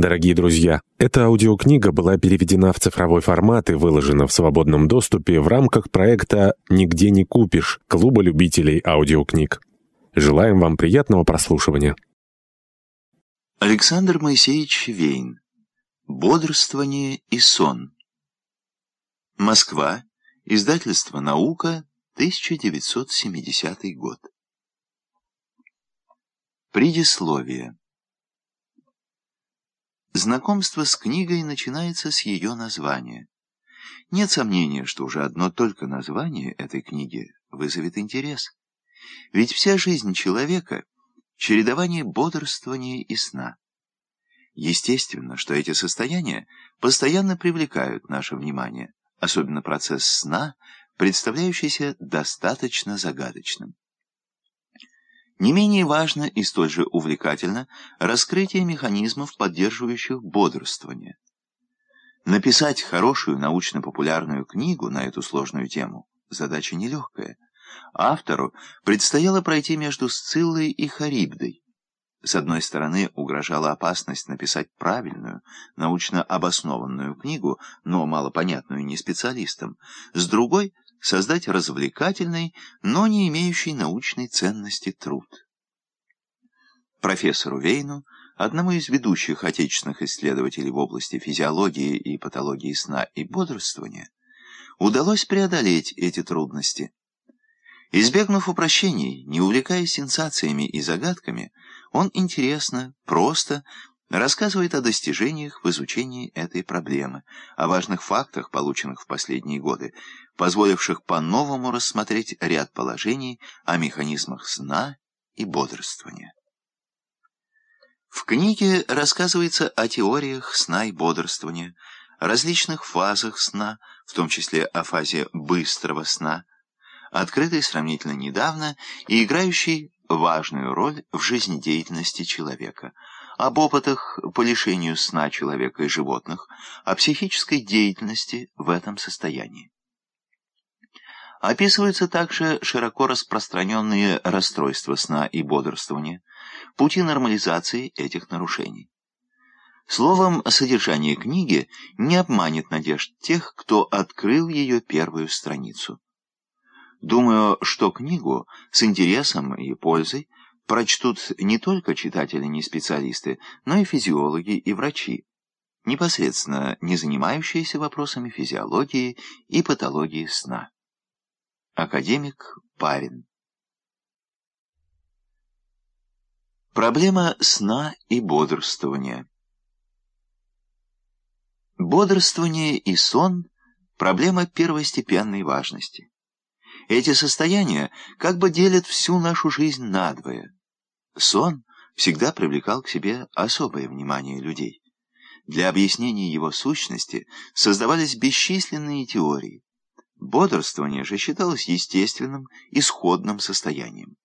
Дорогие друзья, эта аудиокнига была переведена в цифровой формат и выложена в свободном доступе в рамках проекта «Нигде не купишь» Клуба любителей аудиокниг. Желаем вам приятного прослушивания. Александр Моисеевич Вейн. Бодрствование и сон. Москва. Издательство «Наука», 1970 год. Предисловие. Знакомство с книгой начинается с ее названия. Нет сомнения, что уже одно только название этой книги вызовет интерес. Ведь вся жизнь человека — чередование бодрствования и сна. Естественно, что эти состояния постоянно привлекают наше внимание, особенно процесс сна, представляющийся достаточно загадочным. Не менее важно и столь же увлекательно раскрытие механизмов, поддерживающих бодрствование. Написать хорошую научно-популярную книгу на эту сложную тему – задача нелегкая. Автору предстояло пройти между Сциллой и Харибдой. С одной стороны, угрожала опасность написать правильную, научно обоснованную книгу, но малопонятную не специалистам. С другой – создать развлекательный, но не имеющий научной ценности труд. Профессору Вейну, одному из ведущих отечественных исследователей в области физиологии и патологии сна и бодрствования, удалось преодолеть эти трудности. Избегнув упрощений, не увлекаясь сенсациями и загадками, он интересно, просто рассказывает о достижениях в изучении этой проблемы, о важных фактах, полученных в последние годы, позволивших по-новому рассмотреть ряд положений о механизмах сна и бодрствования. В книге рассказывается о теориях сна и бодрствования, различных фазах сна, в том числе о фазе быстрого сна, открытой сравнительно недавно и играющей важную роль в жизнедеятельности человека – об опытах по лишению сна человека и животных, о психической деятельности в этом состоянии. Описываются также широко распространенные расстройства сна и бодрствования, пути нормализации этих нарушений. Словом, содержание книги не обманет надежд тех, кто открыл ее первую страницу. Думаю, что книгу с интересом и пользой прочтут не только читатели не специалисты, но и физиологи и врачи, непосредственно не занимающиеся вопросами физиологии и патологии сна. Академик Парин Проблема сна и бодрствования Бодрствование и сон – проблема первостепенной важности. Эти состояния как бы делят всю нашу жизнь надвое – Сон всегда привлекал к себе особое внимание людей. Для объяснения его сущности создавались бесчисленные теории. Бодрствование же считалось естественным, исходным состоянием.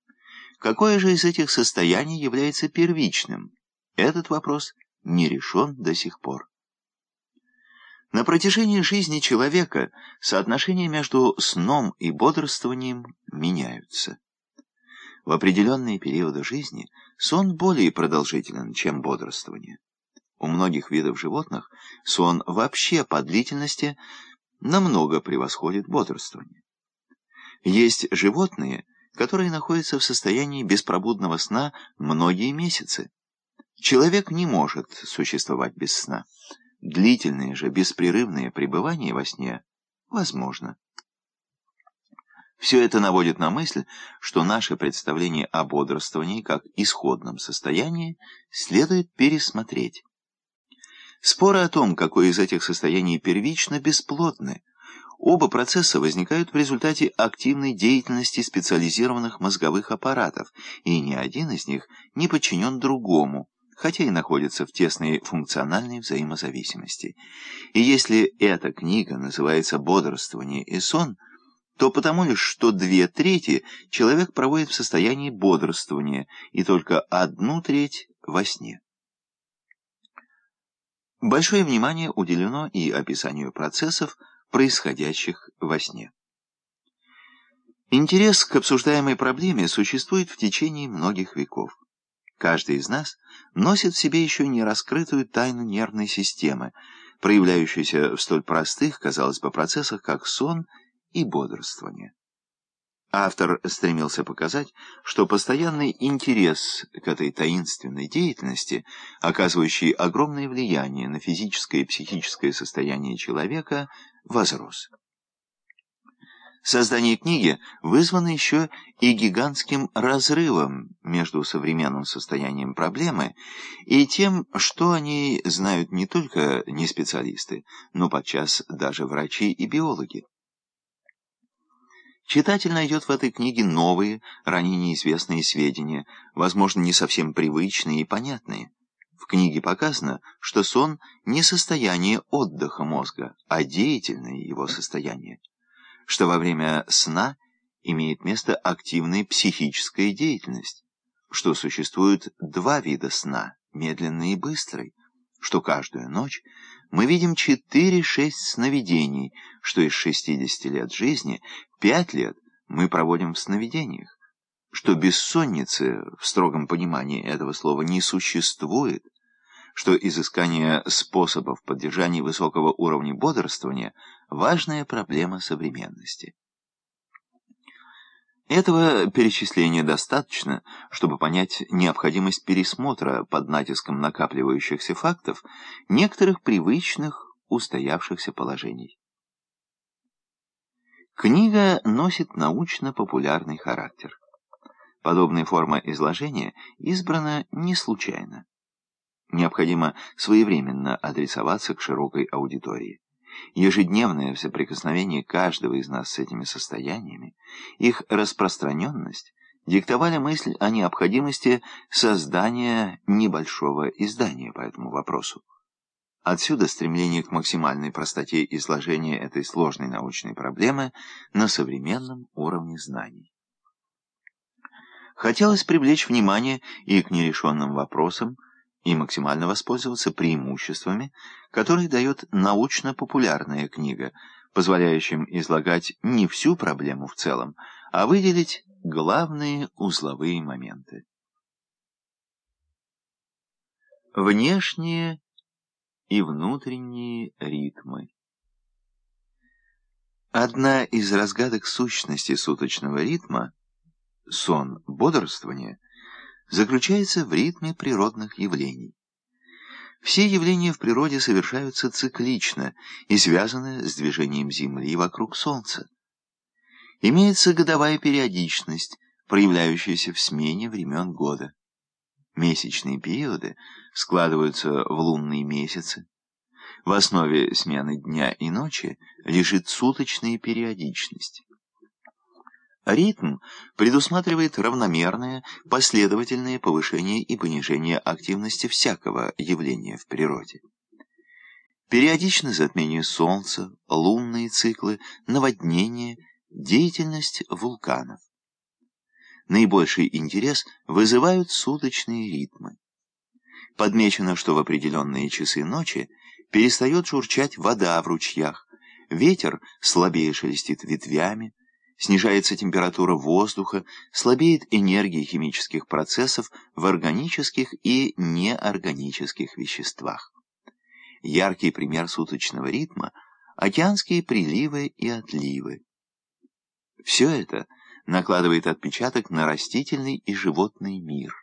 Какое же из этих состояний является первичным? Этот вопрос не решен до сих пор. На протяжении жизни человека соотношения между сном и бодрствованием меняются. В определенные периоды жизни сон более продолжителен, чем бодрствование. У многих видов животных сон вообще по длительности намного превосходит бодрствование. Есть животные, которые находятся в состоянии беспробудного сна многие месяцы. Человек не может существовать без сна. Длительное же беспрерывное пребывание во сне возможно. Все это наводит на мысль, что наше представление о бодрствовании как исходном состоянии следует пересмотреть. Споры о том, какое из этих состояний первично, бесплотны. Оба процесса возникают в результате активной деятельности специализированных мозговых аппаратов, и ни один из них не подчинен другому, хотя и находится в тесной функциональной взаимозависимости. И если эта книга называется «Бодрствование и сон», то потому лишь, что две трети человек проводит в состоянии бодрствования и только одну треть во сне. Большое внимание уделено и описанию процессов, происходящих во сне. Интерес к обсуждаемой проблеме существует в течение многих веков. Каждый из нас носит в себе еще не раскрытую тайну нервной системы, проявляющуюся в столь простых, казалось бы, процессах, как сон и бодрствование. Автор стремился показать, что постоянный интерес к этой таинственной деятельности, оказывающей огромное влияние на физическое и психическое состояние человека, возрос. Создание книги вызвано еще и гигантским разрывом между современным состоянием проблемы и тем, что о ней знают не только не специалисты, но подчас даже врачи и биологи. Читатель найдет в этой книге новые, ранее неизвестные сведения, возможно, не совсем привычные и понятные. В книге показано, что сон не состояние отдыха мозга, а деятельное его состояние что во время сна имеет место активная психическая деятельность, что существует два вида сна, медленный и быстрый, что каждую ночь мы видим 4-6 сновидений, что из 60 лет жизни 5 лет мы проводим в сновидениях, что бессонницы в строгом понимании этого слова не существует, что изыскание способов поддержания высокого уровня бодрствования – важная проблема современности. Этого перечисления достаточно, чтобы понять необходимость пересмотра под натиском накапливающихся фактов некоторых привычных устоявшихся положений. Книга носит научно-популярный характер. Подобная форма изложения избрана не случайно. Необходимо своевременно адресоваться к широкой аудитории. Ежедневное соприкосновение каждого из нас с этими состояниями, их распространенность, диктовали мысль о необходимости создания небольшого издания по этому вопросу. Отсюда стремление к максимальной простоте изложения этой сложной научной проблемы на современном уровне знаний. Хотелось привлечь внимание и к нерешенным вопросам, и максимально воспользоваться преимуществами, которые дает научно-популярная книга, позволяющим излагать не всю проблему в целом, а выделить главные узловые моменты. Внешние и внутренние ритмы Одна из разгадок сущности суточного ритма — сон, бодрствование — заключается в ритме природных явлений. Все явления в природе совершаются циклично и связаны с движением Земли вокруг Солнца. Имеется годовая периодичность, проявляющаяся в смене времен года. Месячные периоды складываются в лунные месяцы. В основе смены дня и ночи лежит суточная периодичность. Ритм предусматривает равномерное, последовательное повышение и понижение активности всякого явления в природе. Периодично затмение Солнца, лунные циклы, наводнения, деятельность вулканов. Наибольший интерес вызывают суточные ритмы. Подмечено, что в определенные часы ночи перестает журчать вода в ручьях, ветер слабее шелестит ветвями, снижается температура воздуха, слабеет энергия химических процессов в органических и неорганических веществах. Яркий пример суточного ритма – океанские приливы и отливы. Все это накладывает отпечаток на растительный и животный мир.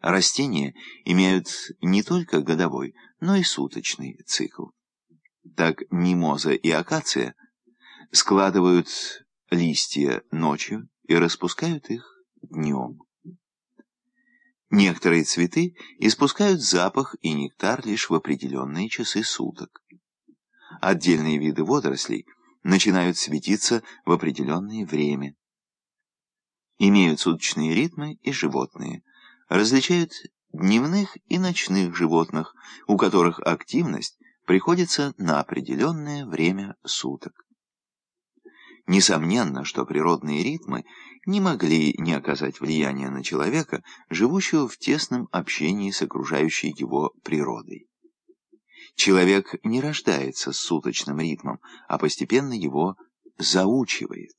Растения имеют не только годовой, но и суточный цикл. Так мимоза и акация складывают листья ночью и распускают их днем. Некоторые цветы испускают запах и нектар лишь в определенные часы суток. Отдельные виды водорослей начинают светиться в определенное время. Имеют суточные ритмы и животные. Различают дневных и ночных животных, у которых активность приходится на определенное время суток. Несомненно, что природные ритмы не могли не оказать влияния на человека, живущего в тесном общении с окружающей его природой. Человек не рождается с суточным ритмом, а постепенно его заучивает.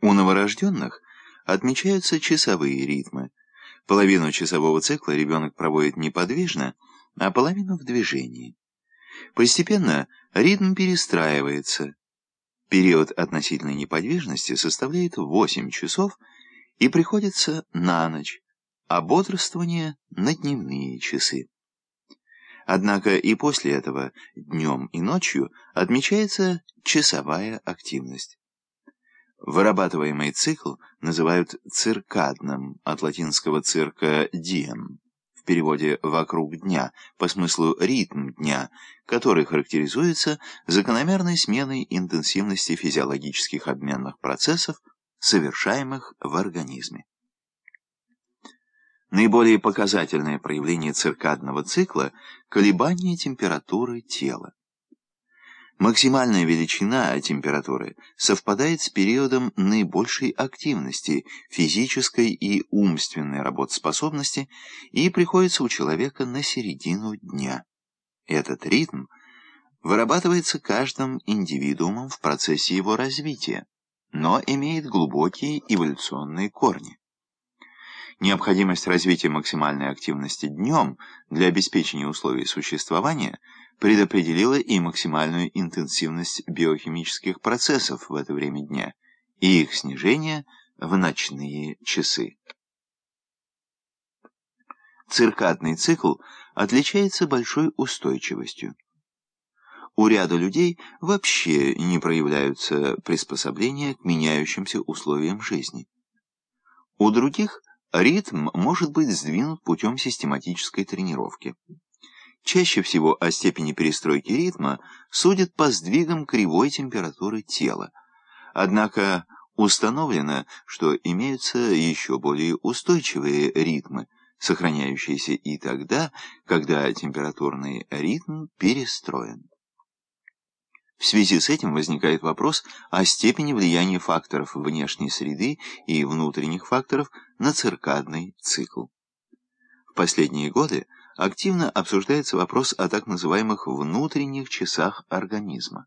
У новорожденных отмечаются часовые ритмы, Половину часового цикла ребенок проводит неподвижно, а половину в движении. Постепенно ритм перестраивается. Период относительной неподвижности составляет 8 часов и приходится на ночь, а бодрствование — на дневные часы. Однако и после этого днем и ночью отмечается часовая активность. Вырабатываемый цикл называют циркадным, от латинского цирка «diem», в переводе «вокруг дня», по смыслу «ритм дня», который характеризуется закономерной сменой интенсивности физиологических обменных процессов, совершаемых в организме. Наиболее показательное проявление циркадного цикла – колебание температуры тела. Максимальная величина температуры совпадает с периодом наибольшей активности, физической и умственной работоспособности и приходится у человека на середину дня. Этот ритм вырабатывается каждым индивидуумом в процессе его развития, но имеет глубокие эволюционные корни. Необходимость развития максимальной активности днем для обеспечения условий существования – предопределила и максимальную интенсивность биохимических процессов в это время дня и их снижение в ночные часы. Циркадный цикл отличается большой устойчивостью. У ряда людей вообще не проявляются приспособления к меняющимся условиям жизни. У других ритм может быть сдвинут путем систематической тренировки. Чаще всего о степени перестройки ритма судят по сдвигам кривой температуры тела. Однако установлено, что имеются еще более устойчивые ритмы, сохраняющиеся и тогда, когда температурный ритм перестроен. В связи с этим возникает вопрос о степени влияния факторов внешней среды и внутренних факторов на циркадный цикл. В последние годы активно обсуждается вопрос о так называемых внутренних часах организма.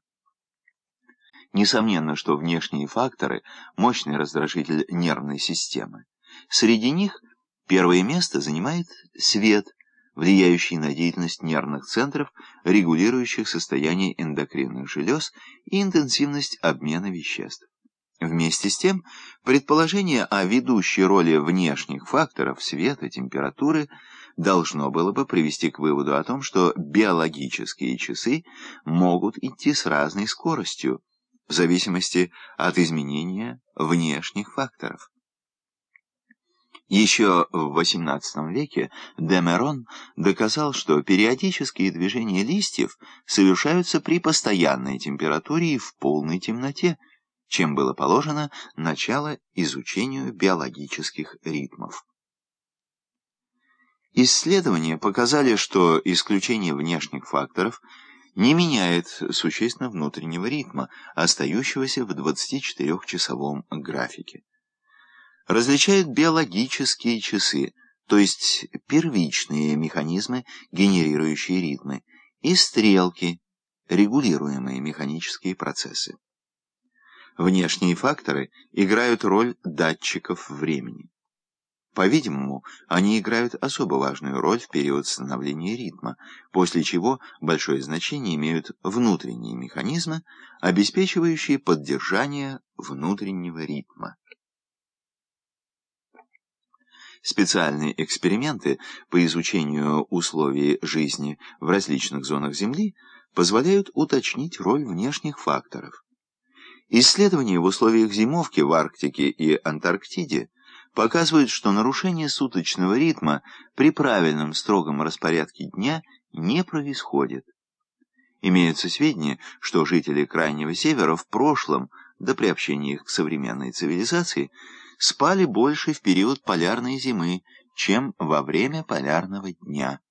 Несомненно, что внешние факторы – мощный раздражитель нервной системы. Среди них первое место занимает свет, влияющий на деятельность нервных центров, регулирующих состояние эндокринных желез и интенсивность обмена веществ. Вместе с тем, предположение о ведущей роли внешних факторов света, температуры – должно было бы привести к выводу о том, что биологические часы могут идти с разной скоростью, в зависимости от изменения внешних факторов. Еще в XVIII веке Демерон доказал, что периодические движения листьев совершаются при постоянной температуре и в полной темноте, чем было положено начало изучению биологических ритмов. Исследования показали, что исключение внешних факторов не меняет существенно внутреннего ритма, остающегося в 24-часовом графике. Различают биологические часы, то есть первичные механизмы, генерирующие ритмы, и стрелки, регулируемые механические процессы. Внешние факторы играют роль датчиков времени. По-видимому, они играют особо важную роль в период становления ритма, после чего большое значение имеют внутренние механизмы, обеспечивающие поддержание внутреннего ритма. Специальные эксперименты по изучению условий жизни в различных зонах Земли позволяют уточнить роль внешних факторов. Исследования в условиях зимовки в Арктике и Антарктиде показывают, что нарушение суточного ритма при правильном строгом распорядке дня не происходит. Имеются сведения, что жители Крайнего Севера в прошлом, до приобщения их к современной цивилизации, спали больше в период полярной зимы, чем во время полярного дня.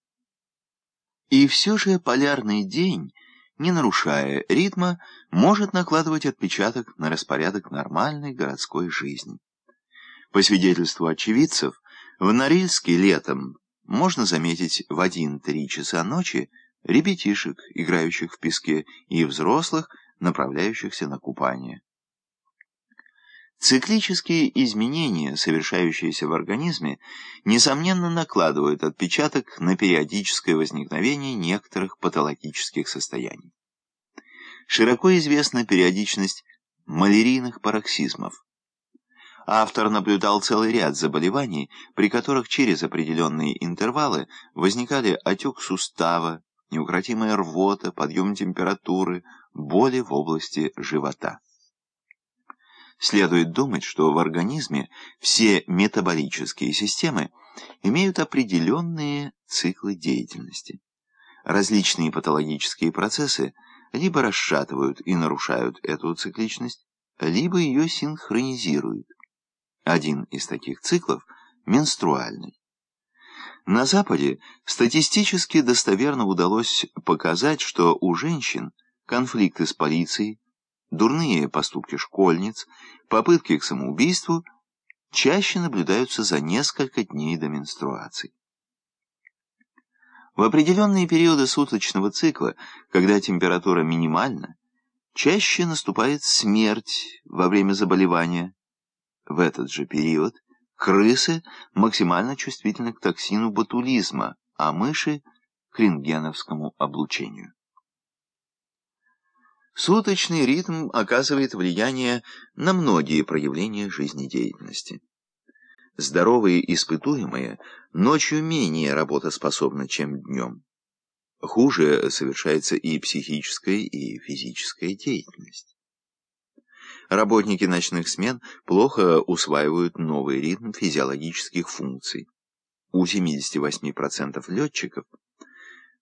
И все же полярный день, не нарушая ритма, может накладывать отпечаток на распорядок нормальной городской жизни. По свидетельству очевидцев, в Норильске летом можно заметить в 1-3 часа ночи ребятишек, играющих в песке, и взрослых, направляющихся на купание. Циклические изменения, совершающиеся в организме, несомненно накладывают отпечаток на периодическое возникновение некоторых патологических состояний. Широко известна периодичность малярийных пароксизмов. Автор наблюдал целый ряд заболеваний, при которых через определенные интервалы возникали отек сустава, неукротимая рвота, подъем температуры, боли в области живота. Следует думать, что в организме все метаболические системы имеют определенные циклы деятельности. Различные патологические процессы либо расшатывают и нарушают эту цикличность, либо ее синхронизируют. Один из таких циклов – менструальный. На Западе статистически достоверно удалось показать, что у женщин конфликты с полицией, Дурные поступки школьниц, попытки к самоубийству чаще наблюдаются за несколько дней до менструации. В определенные периоды суточного цикла, когда температура минимальна, чаще наступает смерть во время заболевания. В этот же период крысы максимально чувствительны к токсину ботулизма, а мыши — к рентгеновскому облучению. Суточный ритм оказывает влияние на многие проявления жизнедеятельности. Здоровые испытуемые ночью менее работоспособны, чем днем. Хуже совершается и психическая, и физическая деятельность. Работники ночных смен плохо усваивают новый ритм физиологических функций. У 78% летчиков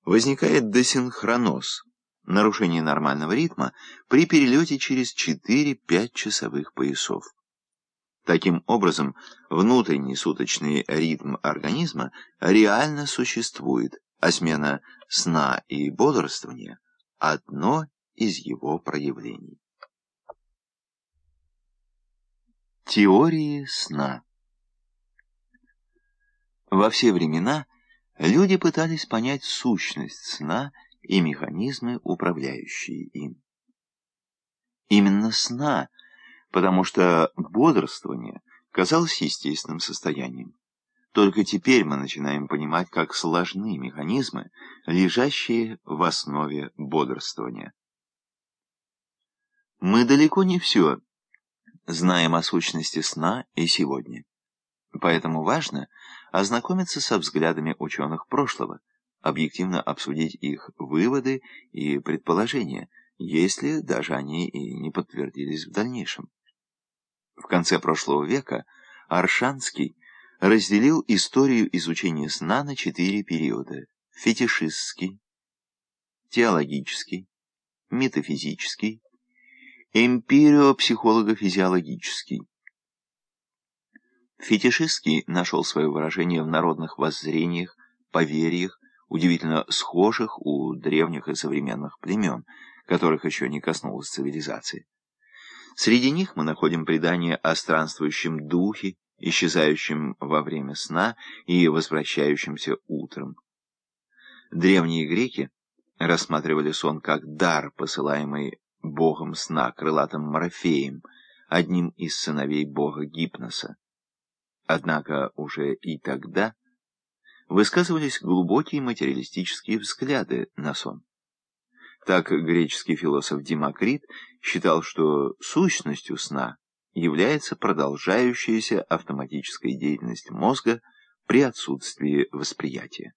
возникает десинхроноз – нарушение нормального ритма при перелете через 4-5 часовых поясов. Таким образом, внутренний суточный ритм организма реально существует, а смена сна и бодрствования – одно из его проявлений. Теории сна Во все времена люди пытались понять сущность сна и механизмы, управляющие им. Именно сна, потому что бодрствование казалось естественным состоянием. Только теперь мы начинаем понимать, как сложны механизмы, лежащие в основе бодрствования. Мы далеко не все знаем о сущности сна и сегодня. Поэтому важно ознакомиться со взглядами ученых прошлого, объективно обсудить их выводы и предположения, если даже они и не подтвердились в дальнейшем. В конце прошлого века Аршанский разделил историю изучения сна на четыре периода – фетишистский, теологический, метафизический, эмпириопсихолого-физиологический. Фетишистский нашел свое выражение в народных воззрениях, поверьях, удивительно схожих у древних и современных племен, которых еще не коснулась цивилизации. Среди них мы находим предание о странствующем духе, исчезающем во время сна и возвращающемся утром. Древние греки рассматривали сон как дар, посылаемый богом сна, крылатым Морфеем, одним из сыновей бога Гипноса. Однако уже и тогда высказывались глубокие материалистические взгляды на сон. Так греческий философ Демокрит считал, что сущностью сна является продолжающаяся автоматическая деятельность мозга при отсутствии восприятия.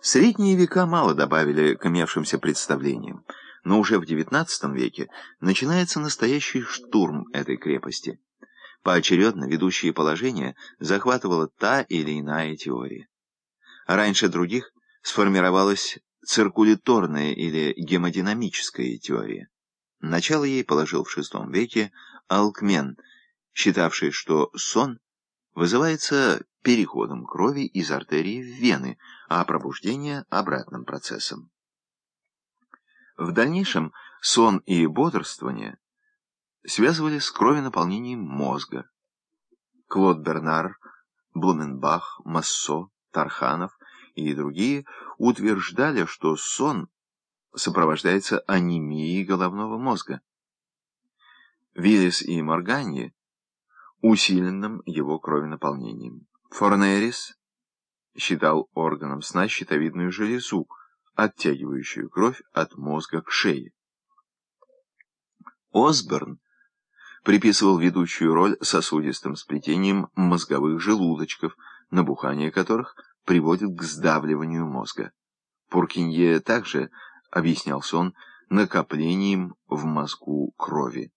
Средние века мало добавили к имевшимся представлениям, но уже в XIX веке начинается настоящий штурм этой крепости – Поочередно ведущие положения захватывала та или иная теория. Раньше других сформировалась циркуляторная или гемодинамическая теория. Начало ей положил в VI веке Алкмен, считавший, что сон вызывается переходом крови из артерии в вены, а пробуждение — обратным процессом. В дальнейшем сон и бодрствование связывали с кровенаполнением мозга. Клод Бернар, Блуменбах, Массо, Тарханов и другие утверждали, что сон сопровождается анемией головного мозга. Виллис и Морганье усиленным его кровенаполнением. Форнерис считал органом сна щитовидную железу, оттягивающую кровь от мозга к шее. Осборн приписывал ведущую роль сосудистым сплетением мозговых желудочков, набухание которых приводит к сдавливанию мозга. Пуркинье также объяснял сон накоплением в мозгу крови.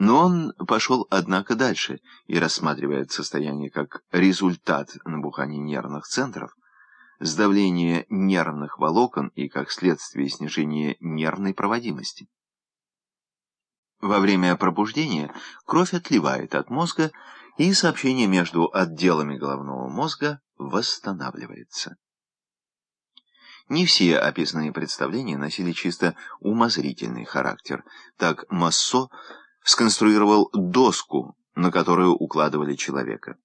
Но он пошел, однако, дальше и рассматривает состояние как результат набухания нервных центров, сдавления нервных волокон и как следствие снижения нервной проводимости. Во время пробуждения кровь отливает от мозга, и сообщение между отделами головного мозга восстанавливается. Не все описанные представления носили чисто умозрительный характер. Так Массо сконструировал доску, на которую укладывали человека.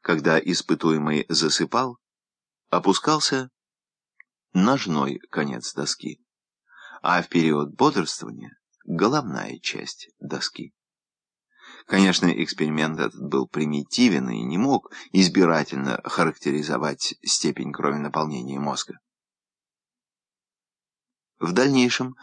Когда испытуемый засыпал, опускался ножной конец доски, а в период бодрствования — головная часть доски. Конечно, эксперимент этот был примитивен и не мог избирательно характеризовать степень крови наполнения мозга. В дальнейшем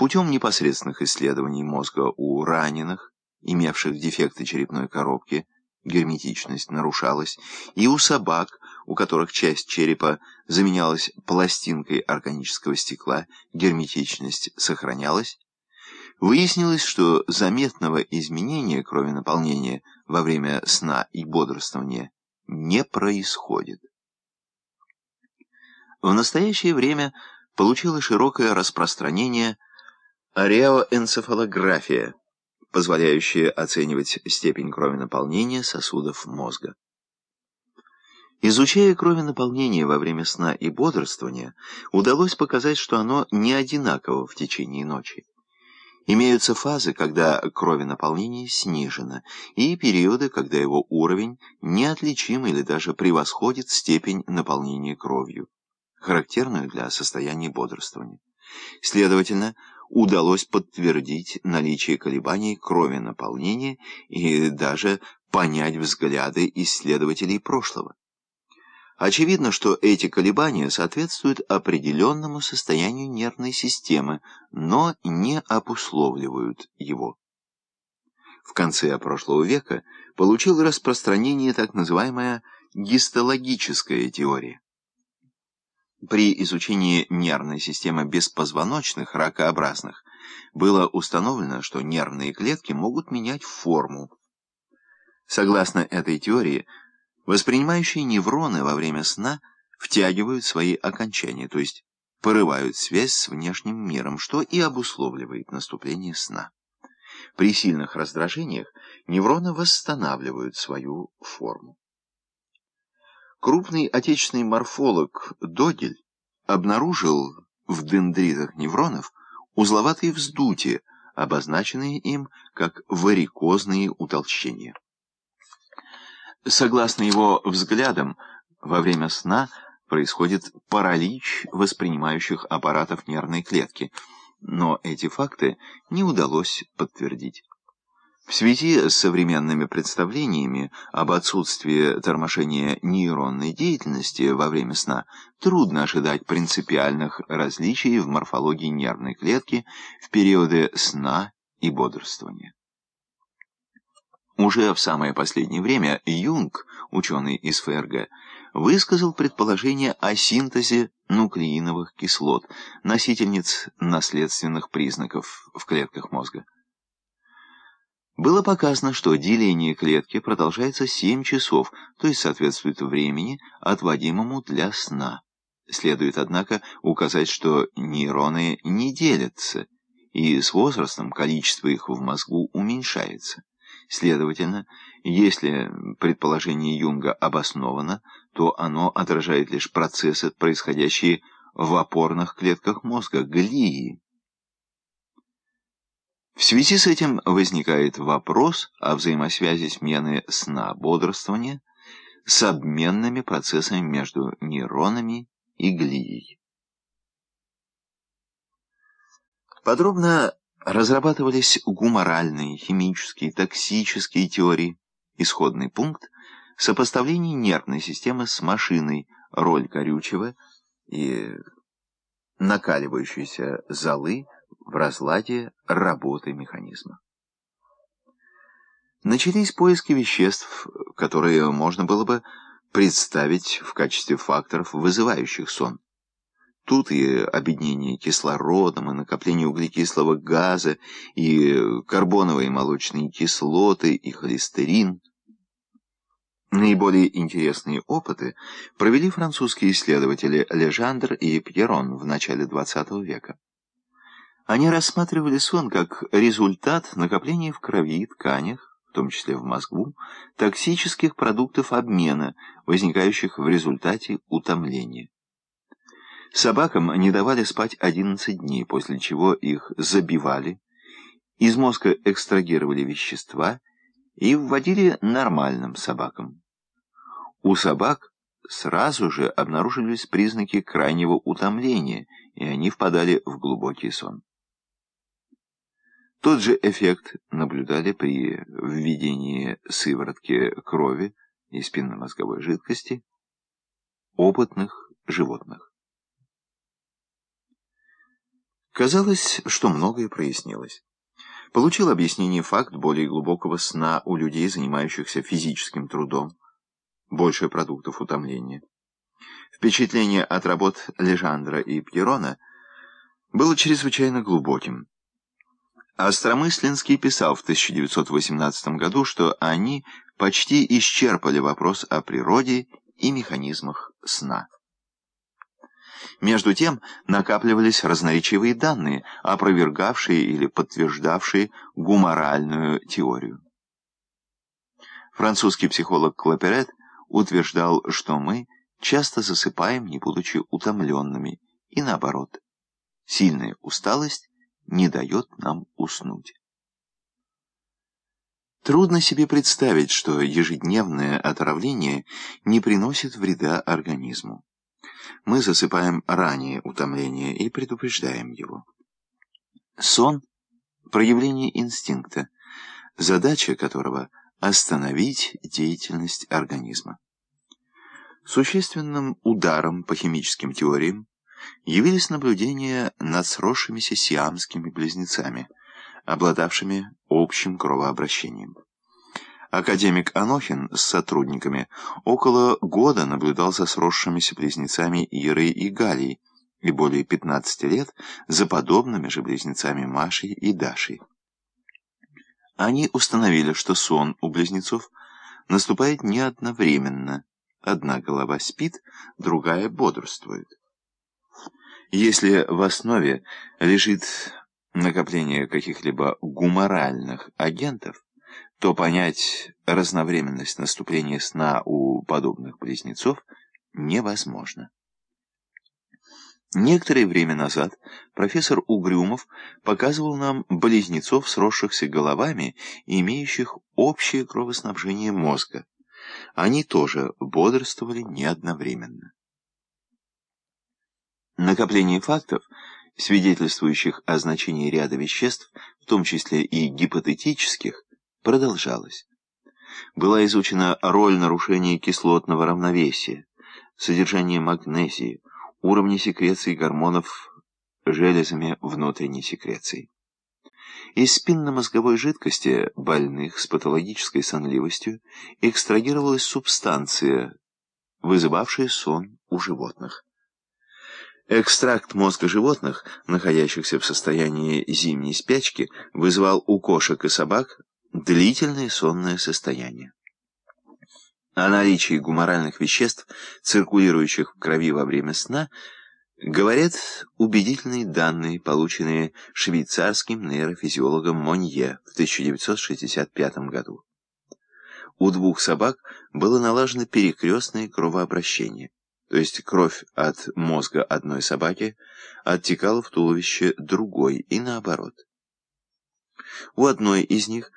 Путем непосредственных исследований мозга у раненых, имевших дефекты черепной коробки, герметичность нарушалась, и у собак, у которых часть черепа заменялась пластинкой органического стекла, герметичность сохранялась, выяснилось, что заметного изменения крови наполнения во время сна и бодрствования не происходит. В настоящее время получило широкое распространение Ареоэнцефалография, позволяющая оценивать степень кровенаполнения сосудов мозга. Изучая кровенаполнение во время сна и бодрствования, удалось показать, что оно не одинаково в течение ночи. Имеются фазы, когда кровенаполнение снижено, и периоды, когда его уровень неотличим или даже превосходит степень наполнения кровью, характерную для состояния бодрствования. Следовательно, удалось подтвердить наличие колебаний крови наполнения и даже понять взгляды исследователей прошлого. Очевидно, что эти колебания соответствуют определенному состоянию нервной системы, но не обусловливают его. В конце прошлого века получил распространение так называемая гистологическая теория. При изучении нервной системы беспозвоночных ракообразных было установлено, что нервные клетки могут менять форму. Согласно этой теории, воспринимающие невроны во время сна втягивают свои окончания, то есть порывают связь с внешним миром, что и обусловливает наступление сна. При сильных раздражениях невроны восстанавливают свою форму. Крупный отечественный морфолог Догель обнаружил в дендритах невронов узловатые вздутия, обозначенные им как варикозные утолщения. Согласно его взглядам, во время сна происходит паралич воспринимающих аппаратов нервной клетки, но эти факты не удалось подтвердить. В связи с современными представлениями об отсутствии торможения нейронной деятельности во время сна трудно ожидать принципиальных различий в морфологии нервной клетки в периоды сна и бодрствования. Уже в самое последнее время Юнг, ученый из ФРГ, высказал предположение о синтезе нуклеиновых кислот, носительниц наследственных признаков в клетках мозга. Было показано, что деление клетки продолжается 7 часов, то есть соответствует времени, отводимому для сна. Следует, однако, указать, что нейроны не делятся, и с возрастом количество их в мозгу уменьшается. Следовательно, если предположение Юнга обосновано, то оно отражает лишь процессы, происходящие в опорных клетках мозга, глии. В связи с этим возникает вопрос о взаимосвязи смены сна-бодрствования с обменными процессами между нейронами и глией. Подробно Разрабатывались гуморальные, химические, токсические теории. Исходный пункт — сопоставление нервной системы с машиной, роль горючего и накаливающейся золы в разладе работы механизма. Начались поиски веществ, которые можно было бы представить в качестве факторов, вызывающих сон. Тут и объединение кислородом, и накопление углекислого газа, и карбоновые молочные кислоты, и холестерин. Наиболее интересные опыты провели французские исследователи Лежандр и Пьерон в начале XX века. Они рассматривали сон как результат накопления в крови и тканях, в том числе в мозгу, токсических продуктов обмена, возникающих в результате утомления. Собакам не давали спать 11 дней, после чего их забивали, из мозга экстрагировали вещества и вводили нормальным собакам. У собак сразу же обнаружились признаки крайнего утомления, и они впадали в глубокий сон. Тот же эффект наблюдали при введении сыворотки крови и спинномозговой жидкости опытных животных. Казалось, что многое прояснилось. Получил объяснение факт более глубокого сна у людей, занимающихся физическим трудом, больше продуктов утомления. Впечатление от работ Лежандра и Пьерона было чрезвычайно глубоким. Остромысленский писал в 1918 году, что они почти исчерпали вопрос о природе и механизмах сна. Между тем накапливались разноречивые данные, опровергавшие или подтверждавшие гуморальную теорию. Французский психолог Клаперет утверждал, что мы часто засыпаем, не будучи утомленными, и наоборот. Сильная усталость не дает нам уснуть. Трудно себе представить, что ежедневное отравление не приносит вреда организму. Мы засыпаем ранее утомление и предупреждаем его. Сон – проявление инстинкта, задача которого – остановить деятельность организма. Существенным ударом по химическим теориям явились наблюдения над сросшимися сиамскими близнецами, обладавшими общим кровообращением. Академик Анохин с сотрудниками около года наблюдал за сросшимися близнецами Ирой и Галией и более 15 лет за подобными же близнецами Машей и Дашей. Они установили, что сон у близнецов наступает не одновременно. Одна голова спит, другая бодрствует. Если в основе лежит накопление каких-либо гуморальных агентов, то понять разновременность наступления сна у подобных близнецов невозможно. Некоторое время назад профессор Угрюмов показывал нам близнецов, сросшихся головами имеющих общее кровоснабжение мозга. Они тоже бодрствовали не одновременно. Накопление фактов, свидетельствующих о значении ряда веществ, в том числе и гипотетических, продолжалось. Была изучена роль нарушения кислотного равновесия, содержание магнезии, уровни секреции гормонов железами внутренней секреции. Из спинномозговой жидкости больных с патологической сонливостью экстрагировалась субстанция, вызывавшая сон у животных. Экстракт мозга животных, находящихся в состоянии зимней спячки, вызвал у кошек и собак длительное сонное состояние. О наличии гуморальных веществ, циркулирующих в крови во время сна, говорят убедительные данные, полученные швейцарским нейрофизиологом Монье в 1965 году. У двух собак было налажено перекрестное кровообращение то есть кровь от мозга одной собаки оттекала в туловище другой и наоборот. У одной из них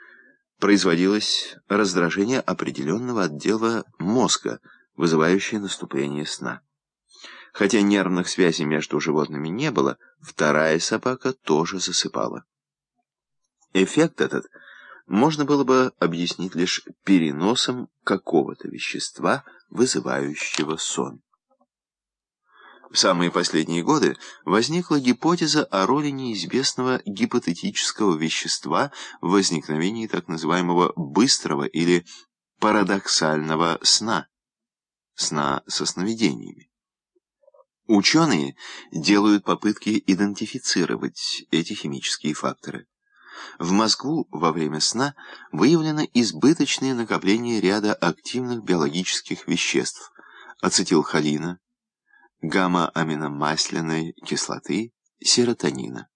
производилось раздражение определенного отдела мозга, вызывающее наступление сна. Хотя нервных связей между животными не было, вторая собака тоже засыпала. Эффект этот можно было бы объяснить лишь переносом какого-то вещества, вызывающего сон. В самые последние годы возникла гипотеза о роли неизвестного гипотетического вещества в возникновении так называемого быстрого или парадоксального сна, сна со сновидениями. Ученые делают попытки идентифицировать эти химические факторы. В мозгу во время сна выявлено избыточное накопление ряда активных биологических веществ – ацетилхолина, гамма-аминомасляной кислоты, серотонина.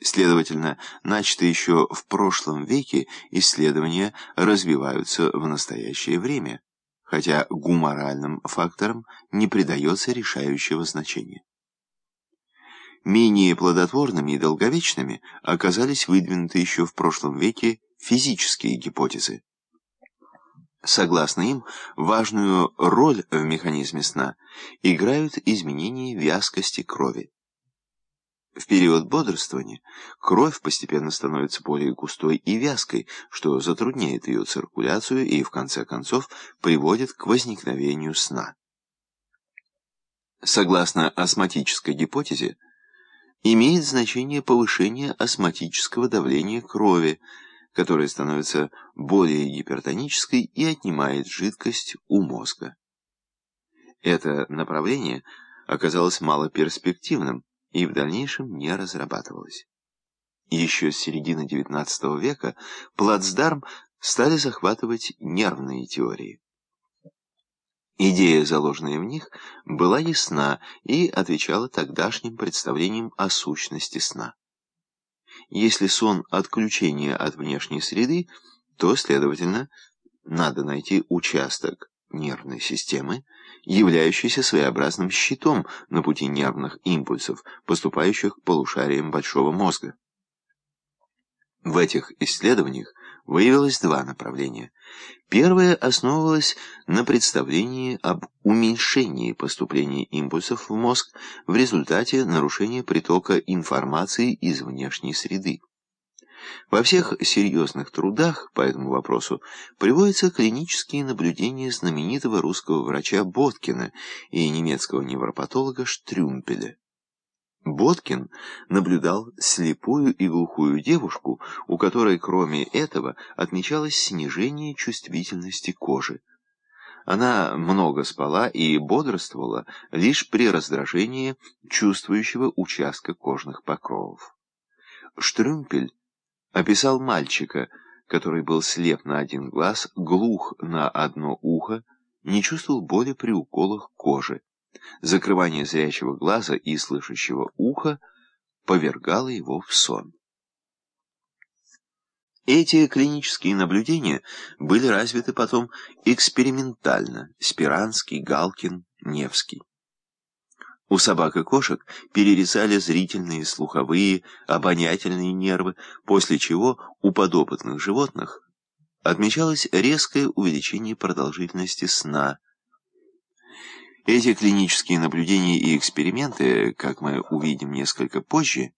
Следовательно, начатые еще в прошлом веке исследования развиваются в настоящее время, хотя гуморальным факторам не придается решающего значения. Менее плодотворными и долговечными оказались выдвинуты еще в прошлом веке физические гипотезы. Согласно им, важную роль в механизме сна играют изменения вязкости крови. В период бодрствования кровь постепенно становится более густой и вязкой, что затрудняет ее циркуляцию и, в конце концов, приводит к возникновению сна. Согласно астматической гипотезе, имеет значение повышение астматического давления крови, которое становится более гипертонической и отнимает жидкость у мозга. Это направление оказалось малоперспективным и в дальнейшем не разрабатывалось. Еще с середины XIX века плацдарм стали захватывать нервные теории. Идея, заложенная в них, была ясна и отвечала тогдашним представлениям о сущности сна. Если сон – отключение от внешней среды, то, следовательно, надо найти участок нервной системы, являющийся своеобразным щитом на пути нервных импульсов, поступающих к полушариям большого мозга. В этих исследованиях выявилось два направления. Первое основывалось на представлении об уменьшении поступления импульсов в мозг в результате нарушения притока информации из внешней среды. Во всех серьезных трудах по этому вопросу приводятся клинические наблюдения знаменитого русского врача Боткина и немецкого невропатолога Штрюмпеля. Боткин наблюдал слепую и глухую девушку, у которой, кроме этого, отмечалось снижение чувствительности кожи. Она много спала и бодрствовала лишь при раздражении чувствующего участка кожных покровов. Штрюмпель описал мальчика, который был слеп на один глаз, глух на одно ухо, не чувствовал боли при уколах кожи. Закрывание зрячего глаза и слышащего уха повергало его в сон. Эти клинические наблюдения были развиты потом экспериментально Спиранский, Галкин, Невский. У собак и кошек перерезали зрительные, слуховые, обонятельные нервы, после чего у подопытных животных отмечалось резкое увеличение продолжительности сна, эти клинические наблюдения и эксперименты, как мы увидим несколько позже,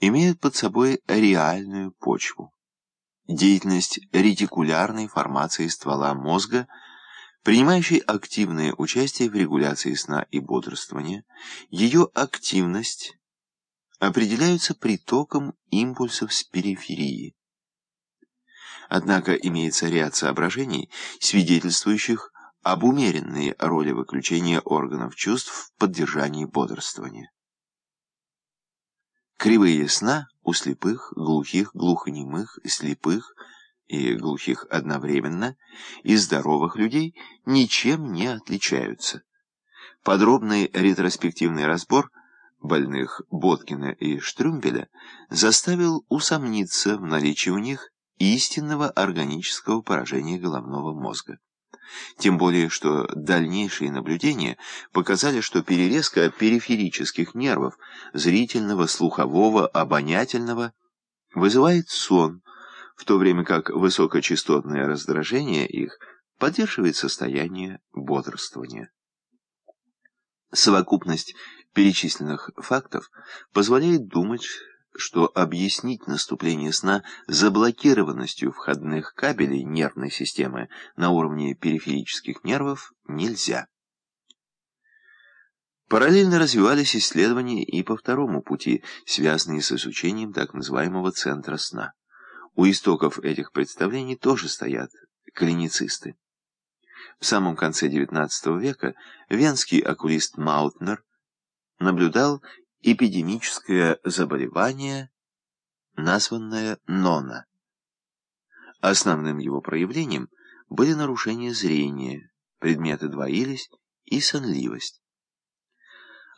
имеют под собой реальную почву. Деятельность ретикулярной формации ствола мозга, принимающей активное участие в регуляции сна и бодрствования, ее активность определяются притоком импульсов с периферии. Однако имеется ряд соображений, свидетельствующих об умеренной роли выключения органов чувств в поддержании бодрствования. Кривые сна у слепых, глухих, глухонемых, слепых и глухих одновременно и здоровых людей ничем не отличаются. Подробный ретроспективный разбор больных Боткина и Штрюмпеля заставил усомниться в наличии у них истинного органического поражения головного мозга. Тем более, что дальнейшие наблюдения показали, что перерезка периферических нервов, зрительного, слухового, обонятельного, вызывает сон, в то время как высокочастотное раздражение их поддерживает состояние бодрствования. Совокупность перечисленных фактов позволяет думать, что объяснить наступление сна заблокированностью входных кабелей нервной системы на уровне периферических нервов нельзя. Параллельно развивались исследования и по второму пути, связанные с изучением так называемого центра сна. У истоков этих представлений тоже стоят клиницисты. В самом конце XIX века венский окулист Маутнер наблюдал эпидемическое заболевание, названное НОНА. Основным его проявлением были нарушения зрения, предметы двоились и сонливость.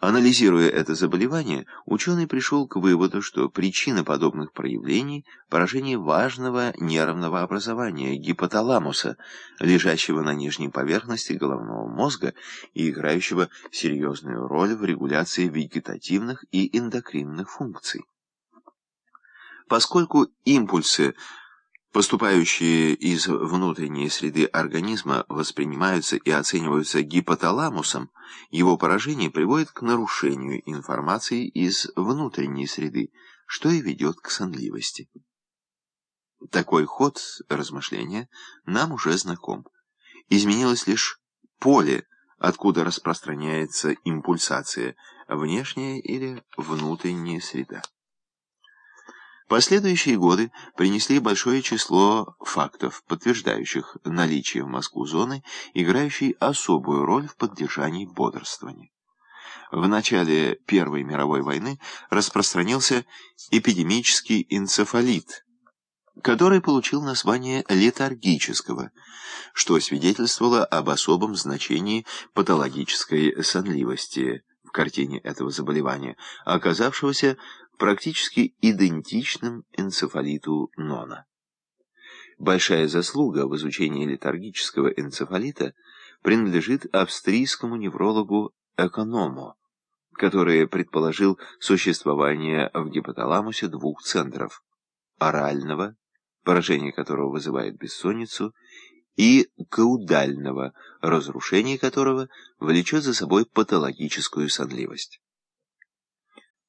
Анализируя это заболевание, ученый пришел к выводу, что причина подобных проявлений – поражение важного нервного образования – гипоталамуса, лежащего на нижней поверхности головного мозга и играющего серьезную роль в регуляции вегетативных и эндокринных функций. Поскольку импульсы поступающие из внутренней среды организма, воспринимаются и оцениваются гипоталамусом, его поражение приводит к нарушению информации из внутренней среды, что и ведет к сонливости. Такой ход размышления нам уже знаком. Изменилось лишь поле, откуда распространяется импульсация, внешняя или внутренняя среда. Последующие годы принесли большое число фактов, подтверждающих наличие в мозгу зоны, играющей особую роль в поддержании бодрствования. В начале Первой мировой войны распространился эпидемический энцефалит, который получил название летаргического, что свидетельствовало об особом значении патологической сонливости в картине этого заболевания, оказавшегося практически идентичным энцефалиту Нона. Большая заслуга в изучении летаргического энцефалита принадлежит австрийскому неврологу Эконому, который предположил существование в гипоталамусе двух центров – орального, поражение которого вызывает бессонницу, и каудального, разрушение которого влечет за собой патологическую сонливость.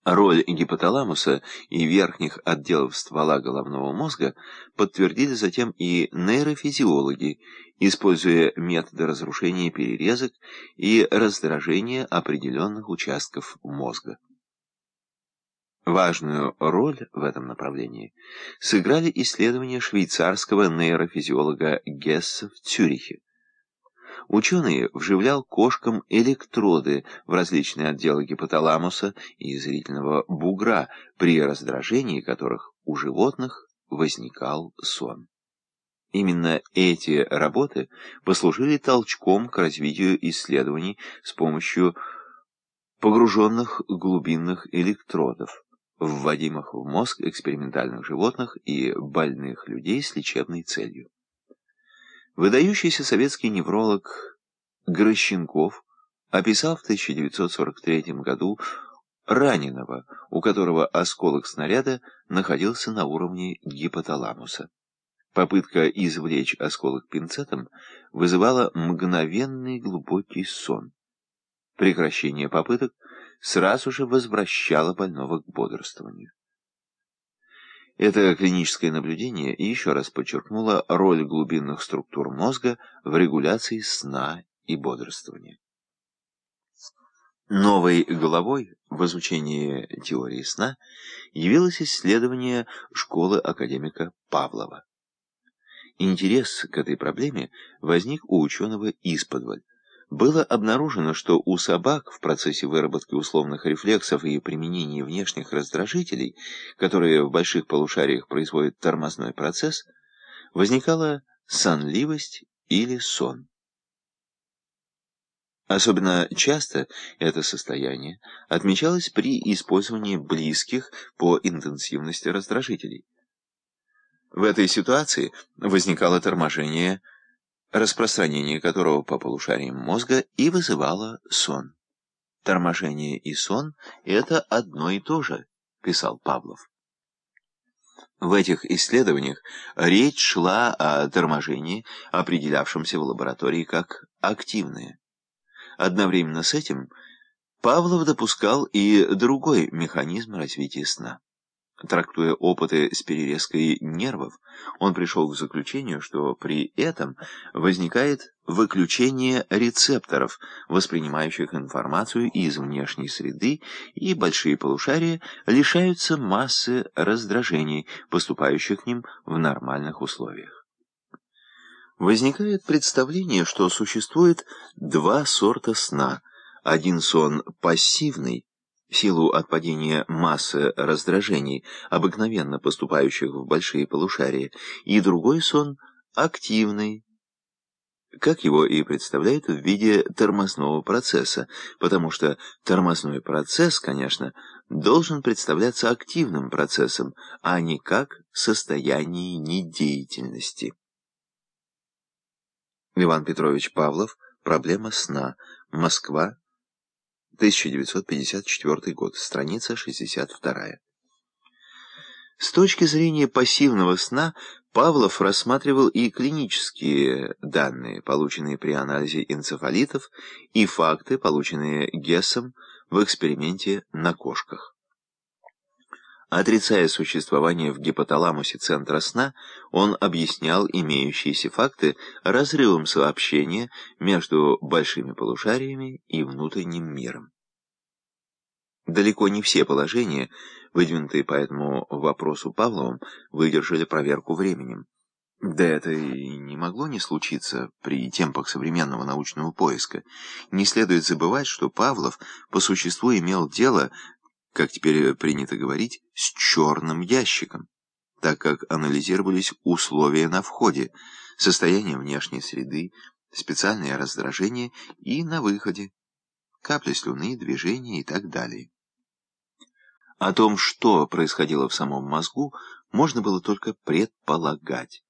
Роль гипоталамуса и верхних отделов ствола головного мозга подтвердили затем и нейрофизиологи, используя методы разрушения перерезок и раздражения определенных участков мозга. Важную роль в этом направлении сыграли исследования швейцарского нейрофизиолога Гесса в Цюрихе. Ученый вживлял кошкам электроды в различные отделы гипоталамуса и зрительного бугра, при раздражении которых у животных возникал сон. Именно эти работы послужили толчком к развитию исследований с помощью погруженных глубинных электродов, вводимых в мозг экспериментальных животных и больных людей с лечебной целью. Выдающийся советский невролог Грощенков описал в 1943 году раненого, у которого осколок снаряда находился на уровне гипоталамуса. Попытка извлечь осколок пинцетом вызывала мгновенный глубокий сон. Прекращение попыток сразу же возвращало больного к бодрствованию. Это клиническое наблюдение еще раз подчеркнуло роль глубинных структур мозга в регуляции сна и бодрствования. Новой головой в изучении теории сна явилось исследование школы академика Павлова. Интерес к этой проблеме возник у ученого исподволь было обнаружено, что у собак в процессе выработки условных рефлексов и применения внешних раздражителей, которые в больших полушариях производят тормозной процесс, возникала сонливость или сон. Особенно часто это состояние отмечалось при использовании близких по интенсивности раздражителей. В этой ситуации возникало торможение распространение которого по полушариям мозга и вызывало сон. Торможение и сон — это одно и то же, писал Павлов. В этих исследованиях речь шла о торможении, определявшемся в лаборатории как активное. Одновременно с этим Павлов допускал и другой механизм развития сна. Трактуя опыты с перерезкой нервов, он пришел к заключению, что при этом возникает выключение рецепторов, воспринимающих информацию из внешней среды, и большие полушария лишаются массы раздражений, поступающих к ним в нормальных условиях. Возникает представление, что существует два сорта сна. Один сон пассивный, в силу отпадения массы раздражений, обыкновенно поступающих в большие полушария, и другой сон активный, как его и представляют в виде тормозного процесса, потому что тормозной процесс, конечно, должен представляться активным процессом, а не как состояние недеятельности. Иван Петрович Павлов «Проблема сна. Москва. 1954 год, страница 62. С точки зрения пассивного сна Павлов рассматривал и клинические данные, полученные при анализе энцефалитов, и факты, полученные Гессом в эксперименте на кошках. Отрицая существование в гипоталамусе центра сна, он объяснял имеющиеся факты разрывом сообщения между большими полушариями и внутренним миром. Далеко не все положения, выдвинутые по этому вопросу Павловым, выдержали проверку временем. Да это и не могло не случиться при темпах современного научного поиска. Не следует забывать, что Павлов по существу имел дело как теперь принято говорить, с черным ящиком, так как анализировались условия на входе, состояние внешней среды, специальные раздражения и на выходе, капли слюны, движения и так далее. О том, что происходило в самом мозгу, можно было только предполагать.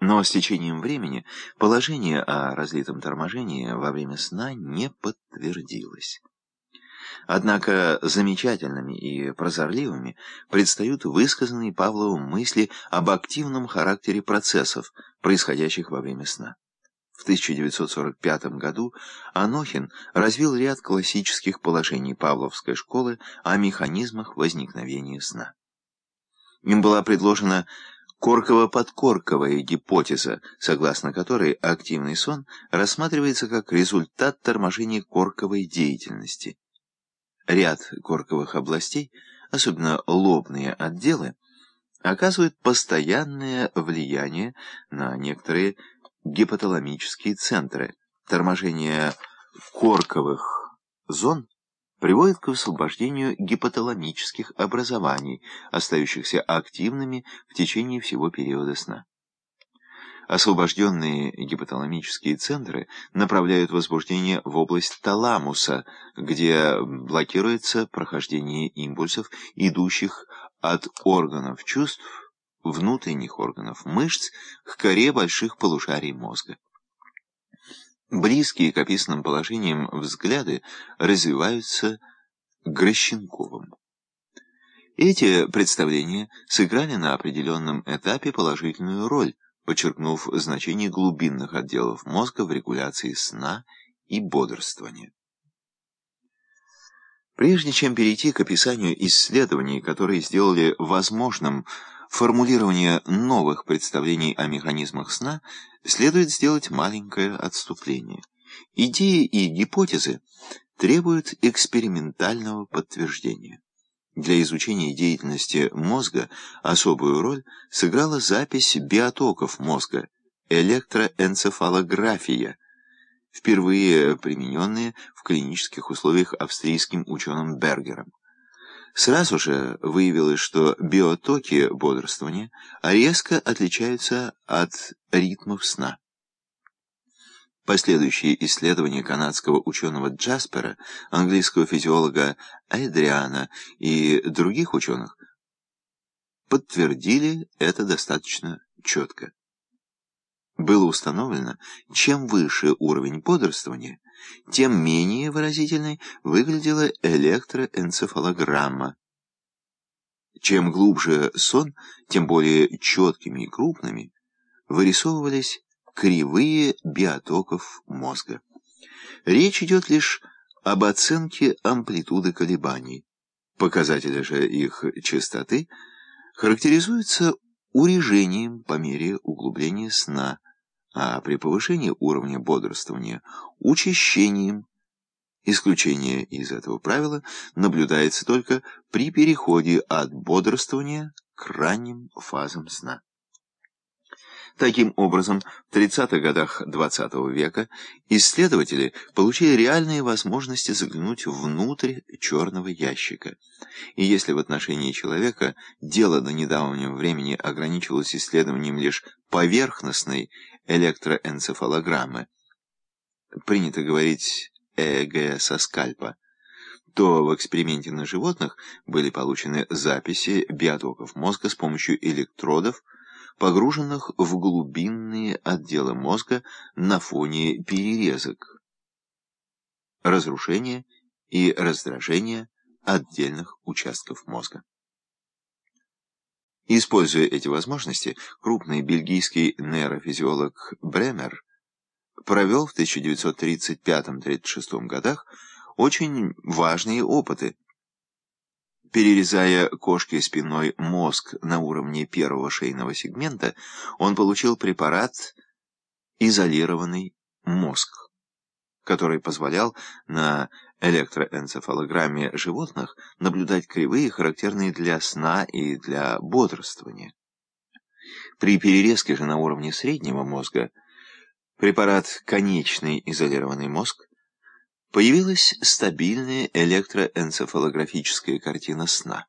Но с течением времени положение о разлитом торможении во время сна не подтвердилось. Однако замечательными и прозорливыми предстают высказанные Павловым мысли об активном характере процессов, происходящих во время сна. В 1945 году Анохин развил ряд классических положений Павловской школы о механизмах возникновения сна. Им была предложена Корково-подкорковая гипотеза, согласно которой активный сон рассматривается как результат торможения корковой деятельности. Ряд корковых областей, особенно лобные отделы, оказывают постоянное влияние на некоторые гипоталамические центры. Торможение корковых зон приводит к освобождению гипоталамических образований, остающихся активными в течение всего периода сна. Освобожденные гипоталамические центры направляют возбуждение в область таламуса, где блокируется прохождение импульсов, идущих от органов чувств, внутренних органов мышц, к коре больших полушарий мозга. Близкие к описанным положениям взгляды развиваются Грощенковым. Эти представления сыграли на определенном этапе положительную роль, подчеркнув значение глубинных отделов мозга в регуляции сна и бодрствования. Прежде чем перейти к описанию исследований, которые сделали возможным формулирование новых представлений о механизмах сна, следует сделать маленькое отступление. Идеи и гипотезы требуют экспериментального подтверждения. Для изучения деятельности мозга особую роль сыграла запись биотоков мозга, электроэнцефалография, впервые примененная в клинических условиях австрийским ученым Бергером. Сразу же выявилось, что биотоки бодрствования резко отличаются от ритмов сна. Последующие исследования канадского ученого Джаспера, английского физиолога Эдриана и других ученых подтвердили это достаточно четко. Было установлено, чем выше уровень бодрствования, тем менее выразительной выглядела электроэнцефалограмма. Чем глубже сон, тем более четкими и крупными вырисовывались кривые биотоков мозга. Речь идет лишь об оценке амплитуды колебаний. Показатели же их частоты характеризуются урежением по мере углубления сна, а при повышении уровня бодрствования – учащением. Исключение из этого правила наблюдается только при переходе от бодрствования к ранним фазам сна. Таким образом, в 30-х годах XX -го века исследователи получили реальные возможности заглянуть внутрь черного ящика. И если в отношении человека дело до недавнего времени ограничивалось исследованием лишь поверхностной электроэнцефалограммы, принято говорить ЭЭГ со скальпа, то в эксперименте на животных были получены записи биотоков мозга с помощью электродов, погруженных в глубинные отделы мозга на фоне перерезок, разрушения и раздражения отдельных участков мозга. Используя эти возможности, крупный бельгийский нейрофизиолог Бремер провел в 1935-36 годах очень важные опыты, Перерезая кошке спиной мозг на уровне первого шейного сегмента, он получил препарат «изолированный мозг», который позволял на электроэнцефалограмме животных наблюдать кривые, характерные для сна и для бодрствования. При перерезке же на уровне среднего мозга препарат «конечный изолированный мозг» появилась стабильная электроэнцефалографическая картина сна.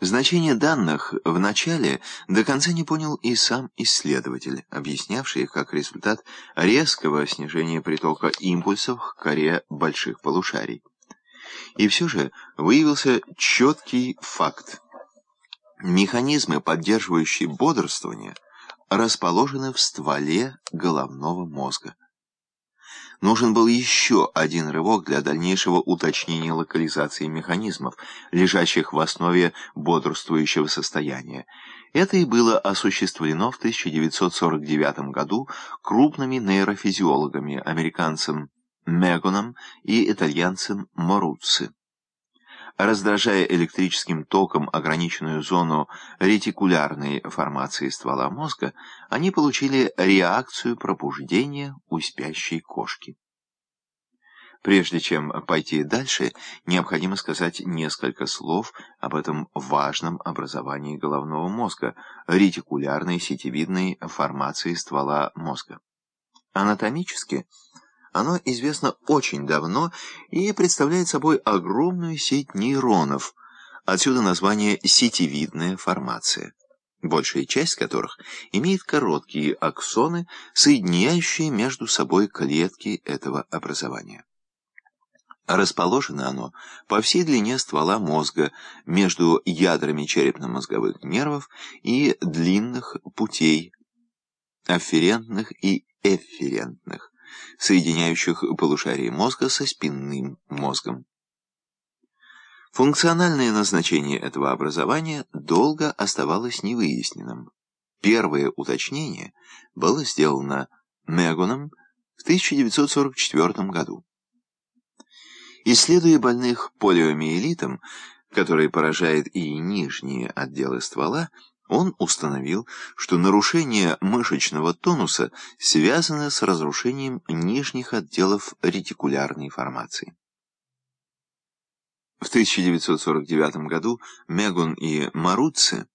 Значение данных в начале до конца не понял и сам исследователь, объяснявший их как результат резкого снижения притока импульсов к коре больших полушарий. И все же выявился четкий факт. Механизмы, поддерживающие бодрствование, расположены в стволе головного мозга. Нужен был еще один рывок для дальнейшего уточнения локализации механизмов, лежащих в основе бодрствующего состояния. Это и было осуществлено в 1949 году крупными нейрофизиологами, американцем Мегоном и итальянцем Моруцци раздражая электрическим током ограниченную зону ретикулярной формации ствола мозга, они получили реакцию пробуждения у спящей кошки. Прежде чем пойти дальше, необходимо сказать несколько слов об этом важном образовании головного мозга, ретикулярной сетевидной формации ствола мозга. Анатомически оно известно очень давно и представляет собой огромную сеть нейронов, отсюда название «сетевидная формация», большая часть которых имеет короткие аксоны, соединяющие между собой клетки этого образования. Расположено оно по всей длине ствола мозга между ядрами черепно-мозговых нервов и длинных путей, афферентных и эфферентных соединяющих полушарие мозга со спинным мозгом. Функциональное назначение этого образования долго оставалось невыясненным. Первое уточнение было сделано Мегоном в 1944 году. Исследуя больных полиомиелитом, который поражает и нижние отделы ствола, он установил, что нарушение мышечного тонуса связано с разрушением нижних отделов ретикулярной формации. В 1949 году Мегун и Маруцци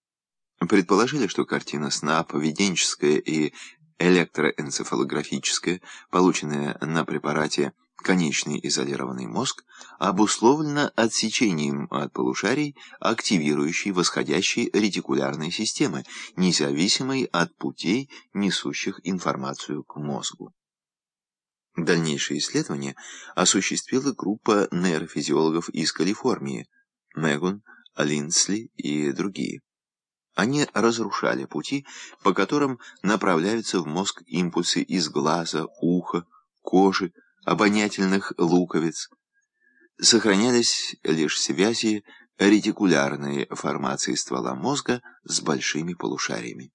предположили, что картина сна, поведенческая и электроэнцефалографическая, полученная на препарате конечный изолированный мозг обусловлено отсечением от полушарий активирующей восходящей ретикулярной системы, независимой от путей, несущих информацию к мозгу. Дальнейшее исследование осуществила группа нейрофизиологов из Калифорнии, Мегун, Линсли и другие. Они разрушали пути, по которым направляются в мозг импульсы из глаза, уха, кожи, обонятельных луковиц, сохранялись лишь связи ретикулярной формации ствола мозга с большими полушариями.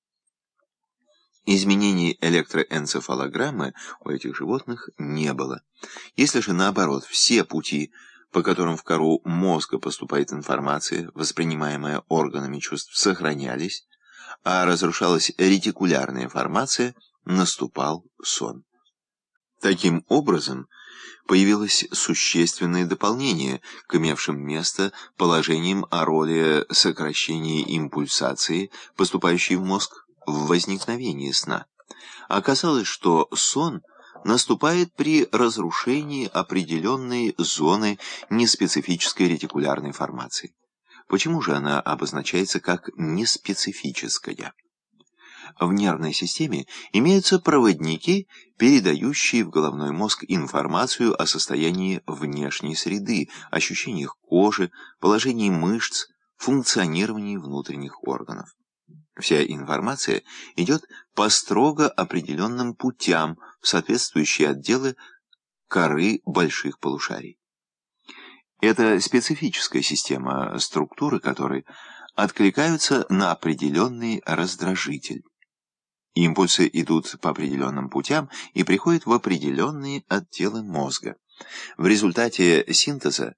Изменений электроэнцефалограммы у этих животных не было. Если же наоборот все пути по которым в кору мозга поступает информация, воспринимаемая органами чувств, сохранялись, а разрушалась ретикулярная формация, наступал сон. Таким образом, появилось существенное дополнение к имевшим место положениям о роли сокращения импульсации, поступающей в мозг, в возникновении сна. Оказалось, что сон наступает при разрушении определенной зоны неспецифической ретикулярной формации. Почему же она обозначается как неспецифическая? В нервной системе имеются проводники, передающие в головной мозг информацию о состоянии внешней среды, ощущениях кожи, положении мышц, функционировании внутренних органов. Вся информация идет по строго определенным путям в соответствующие отделы коры больших полушарий. Это специфическая система структуры, которой откликаются на определенный раздражитель. Импульсы идут по определенным путям и приходят в определенные отделы мозга. В результате синтеза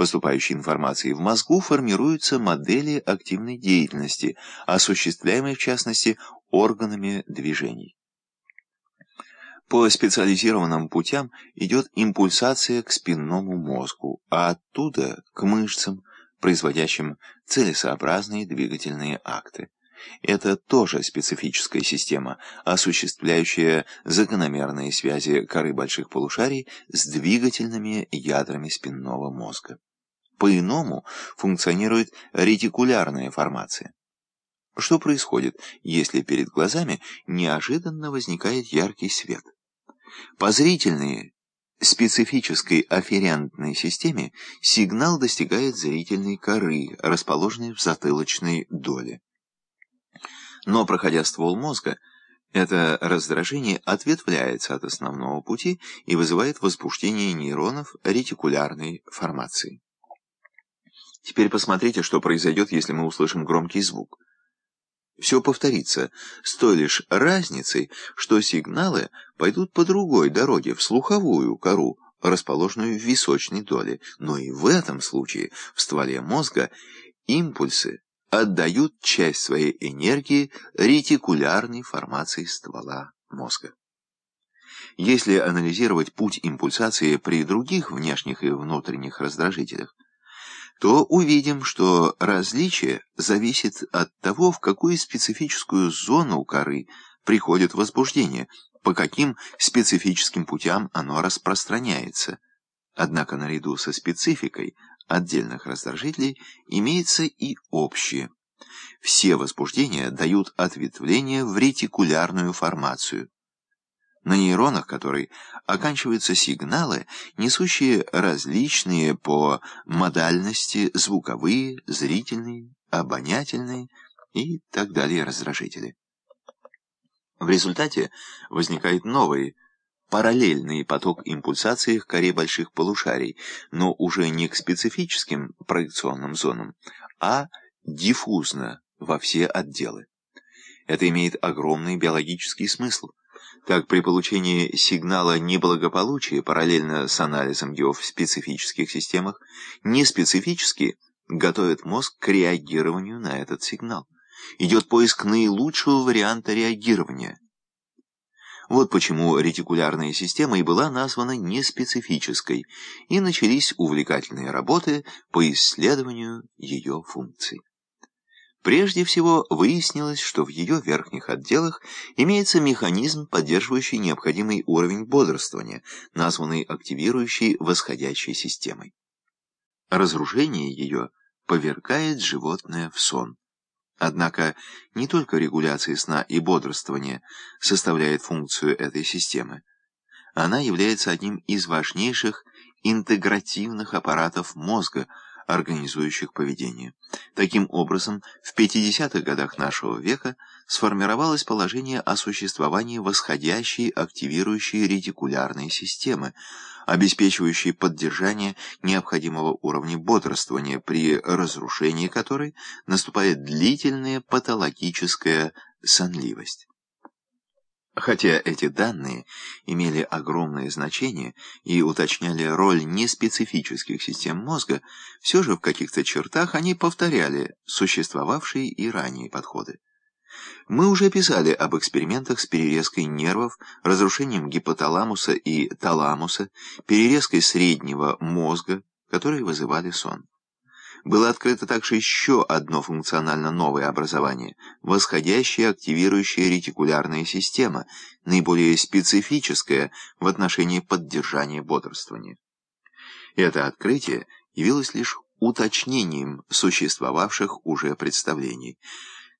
поступающей информации в мозгу формируются модели активной деятельности, осуществляемые в частности органами движений. По специализированным путям идет импульсация к спинному мозгу, а оттуда к мышцам, производящим целесообразные двигательные акты. Это тоже специфическая система, осуществляющая закономерные связи коры больших полушарий с двигательными ядрами спинного мозга. По-иному функционирует ретикулярная формация. Что происходит, если перед глазами неожиданно возникает яркий свет? По зрительной специфической афферентной системе сигнал достигает зрительной коры, расположенной в затылочной доле. Но, проходя ствол мозга, это раздражение ответвляется от основного пути и вызывает возбуждение нейронов ретикулярной формации. Теперь посмотрите, что произойдет, если мы услышим громкий звук. Все повторится, с той лишь разницей, что сигналы пойдут по другой дороге, в слуховую кору, расположенную в височной доле. Но и в этом случае в стволе мозга импульсы отдают часть своей энергии ретикулярной формации ствола мозга. Если анализировать путь импульсации при других внешних и внутренних раздражителях, то увидим, что различие зависит от того, в какую специфическую зону коры приходит возбуждение, по каким специфическим путям оно распространяется. Однако наряду со спецификой отдельных раздражителей имеется и общее. Все возбуждения дают ответвление в ретикулярную формацию. На нейронах которой оканчиваются сигналы, несущие различные по модальности звуковые, зрительные, обонятельные и так далее раздражители. В результате возникает новый, параллельный поток импульсации к коре больших полушарий, но уже не к специфическим проекционным зонам, а диффузно во все отделы. Это имеет огромный биологический смысл. Так, при получении сигнала неблагополучия параллельно с анализом его в специфических системах, неспецифически готовят мозг к реагированию на этот сигнал. Идет поиск наилучшего варианта реагирования. Вот почему ретикулярная система и была названа неспецифической, и начались увлекательные работы по исследованию ее функций. Прежде всего, выяснилось, что в ее верхних отделах имеется механизм, поддерживающий необходимый уровень бодрствования, названный активирующей восходящей системой. Разрушение ее повергает животное в сон. Однако не только регуляция сна и бодрствования составляет функцию этой системы. Она является одним из важнейших интегративных аппаратов мозга, организующих поведение. Таким образом, в 50-х годах нашего века сформировалось положение о существовании восходящей активирующей ретикулярной системы, обеспечивающей поддержание необходимого уровня бодрствования, при разрушении которой наступает длительная патологическая сонливость. Хотя эти данные имели огромное значение и уточняли роль неспецифических систем мозга, все же в каких-то чертах они повторяли существовавшие и ранее подходы. Мы уже писали об экспериментах с перерезкой нервов, разрушением гипоталамуса и таламуса, перерезкой среднего мозга, которые вызывали сон. Было открыто также еще одно функционально новое образование – восходящая активирующая ретикулярная система, наиболее специфическая в отношении поддержания бодрствования. Это открытие явилось лишь уточнением существовавших уже представлений.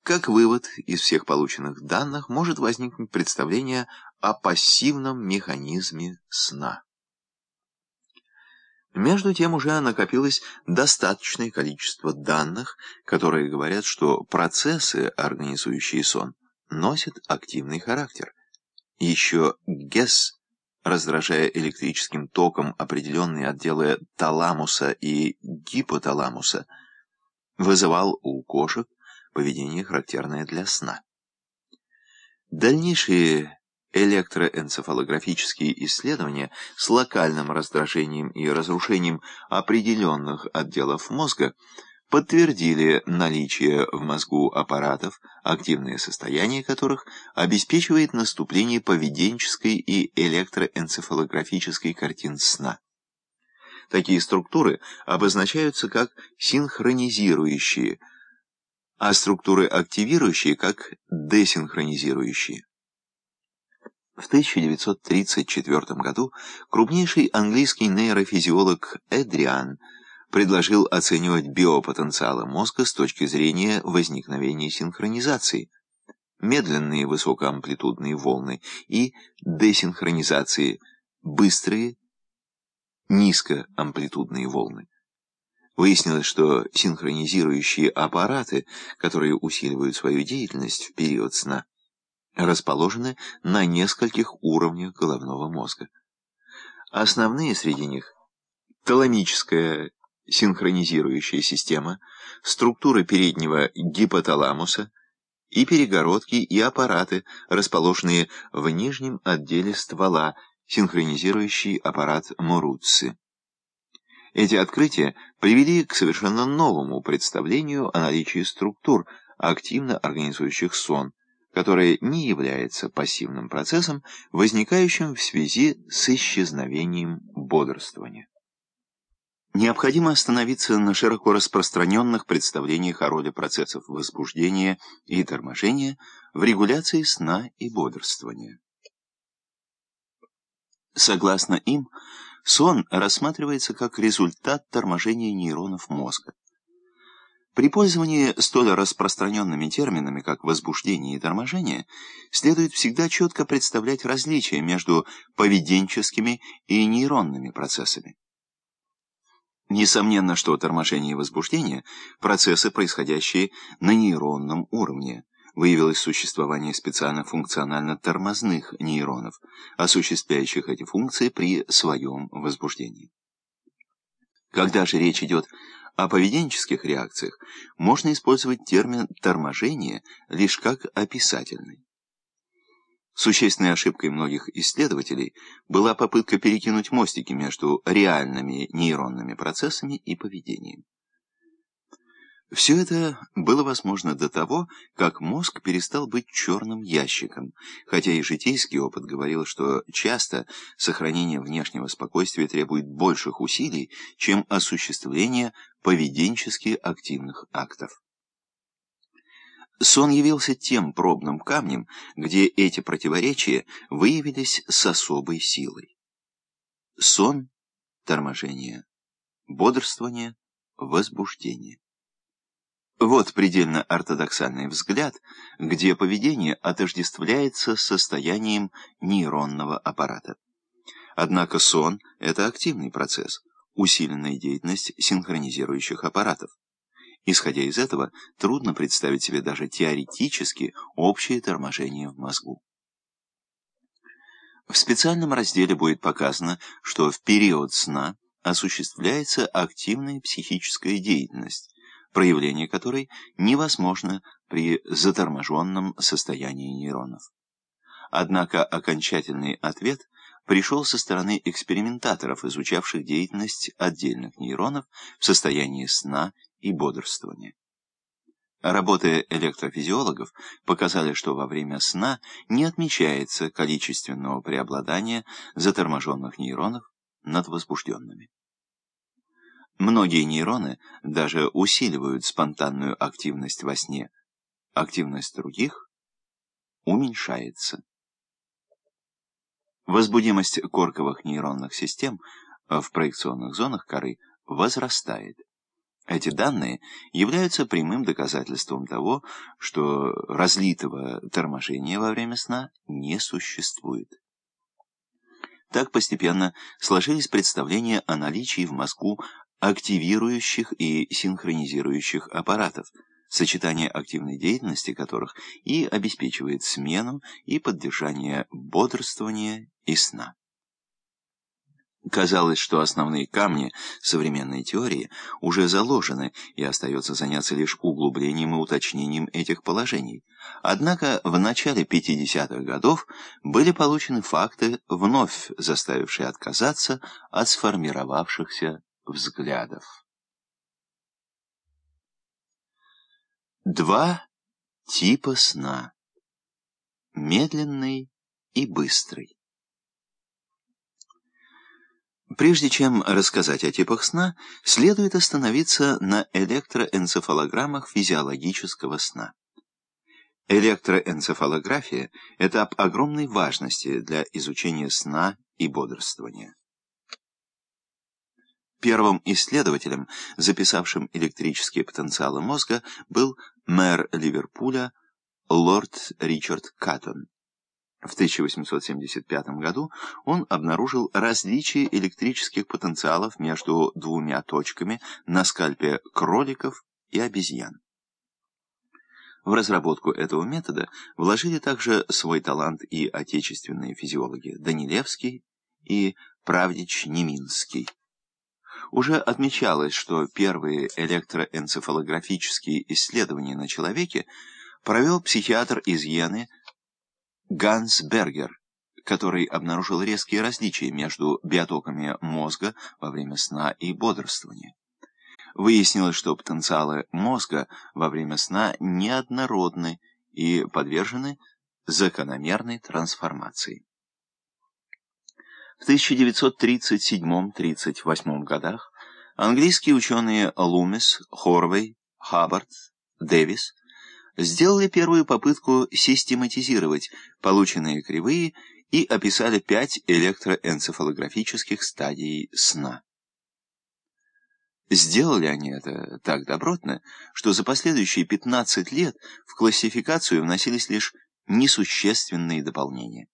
Как вывод из всех полученных данных может возникнуть представление о пассивном механизме сна. Между тем уже накопилось достаточное количество данных, которые говорят, что процессы, организующие сон, носят активный характер. Еще Гесс, раздражая электрическим током определенные отделы таламуса и гипоталамуса, вызывал у кошек поведение, характерное для сна. Дальнейшие электроэнцефалографические исследования с локальным раздражением и разрушением определенных отделов мозга подтвердили наличие в мозгу аппаратов, активное состояние которых обеспечивает наступление поведенческой и электроэнцефалографической картин сна. Такие структуры обозначаются как синхронизирующие, а структуры активирующие как десинхронизирующие. В 1934 году крупнейший английский нейрофизиолог Эдриан предложил оценивать биопотенциалы мозга с точки зрения возникновения синхронизации, медленные высокоамплитудные волны и десинхронизации, быстрые низкоамплитудные волны. Выяснилось, что синхронизирующие аппараты, которые усиливают свою деятельность в период сна, расположены на нескольких уровнях головного мозга. Основные среди них – таламическая синхронизирующая система, структуры переднего гипоталамуса и перегородки и аппараты, расположенные в нижнем отделе ствола, синхронизирующий аппарат Муруцци. Эти открытия привели к совершенно новому представлению о наличии структур, активно организующих сон, которое не является пассивным процессом, возникающим в связи с исчезновением бодрствования. Необходимо остановиться на широко распространенных представлениях о роли процессов возбуждения и торможения в регуляции сна и бодрствования. Согласно им, сон рассматривается как результат торможения нейронов мозга. При пользовании столь распространенными терминами, как возбуждение и торможение, следует всегда четко представлять различия между поведенческими и нейронными процессами. Несомненно, что торможение и возбуждение – процессы, происходящие на нейронном уровне. Выявилось существование специально функционально-тормозных нейронов, осуществляющих эти функции при своем возбуждении. Когда же речь идет о поведенческих реакциях можно использовать термин «торможение» лишь как описательный. Существенной ошибкой многих исследователей была попытка перекинуть мостики между реальными нейронными процессами и поведением. Все это было возможно до того, как мозг перестал быть черным ящиком, хотя и житейский опыт говорил, что часто сохранение внешнего спокойствия требует больших усилий, чем осуществление поведенчески активных актов. Сон явился тем пробным камнем, где эти противоречия выявились с особой силой. Сон, торможение, бодрствование, возбуждение. Вот предельно ортодоксальный взгляд, где поведение отождествляется состоянием нейронного аппарата. Однако сон – это активный процесс, усиленная деятельность синхронизирующих аппаратов. Исходя из этого, трудно представить себе даже теоретически общее торможение в мозгу. В специальном разделе будет показано, что в период сна осуществляется активная психическая деятельность, проявление которой невозможно при заторможенном состоянии нейронов. Однако окончательный ответ пришел со стороны экспериментаторов, изучавших деятельность отдельных нейронов в состоянии сна и бодрствования. Работы электрофизиологов показали, что во время сна не отмечается количественного преобладания заторможенных нейронов над возбужденными. Многие нейроны даже усиливают спонтанную активность во сне, активность других уменьшается. Возбудимость корковых нейронных систем в проекционных зонах коры возрастает. Эти данные являются прямым доказательством того, что разлитого торможения во время сна не существует. Так постепенно сложились представления о наличии в мозгу активирующих и синхронизирующих аппаратов, сочетание активной деятельности которых и обеспечивает смену и поддержание бодрствования и сна. Казалось, что основные камни современной теории уже заложены, и остается заняться лишь углублением и уточнением этих положений. Однако в начале 50-х годов были получены факты, вновь заставившие отказаться от сформировавшихся взглядов. Два типа сна. Медленный и быстрый. Прежде чем рассказать о типах сна, следует остановиться на электроэнцефалограммах физиологического сна. Электроэнцефалография – этап огромной важности для изучения сна и бодрствования. Первым исследователем, записавшим электрические потенциалы мозга, был мэр Ливерпуля лорд Ричард Каттон. В 1875 году он обнаружил различие электрических потенциалов между двумя точками на скальпе кроликов и обезьян. В разработку этого метода вложили также свой талант и отечественные физиологи Данилевский и Правдич-Неминский. Уже отмечалось, что первые электроэнцефалографические исследования на человеке провел психиатр из Йены Ганс Бергер, который обнаружил резкие различия между биотоками мозга во время сна и бодрствования. Выяснилось, что потенциалы мозга во время сна неоднородны и подвержены закономерной трансформации. В 1937-38 годах английские ученые Лумис, Хорвей, Хаббард, Дэвис сделали первую попытку систематизировать полученные кривые и описали пять электроэнцефалографических стадий сна. Сделали они это так добротно, что за последующие 15 лет в классификацию вносились лишь несущественные дополнения.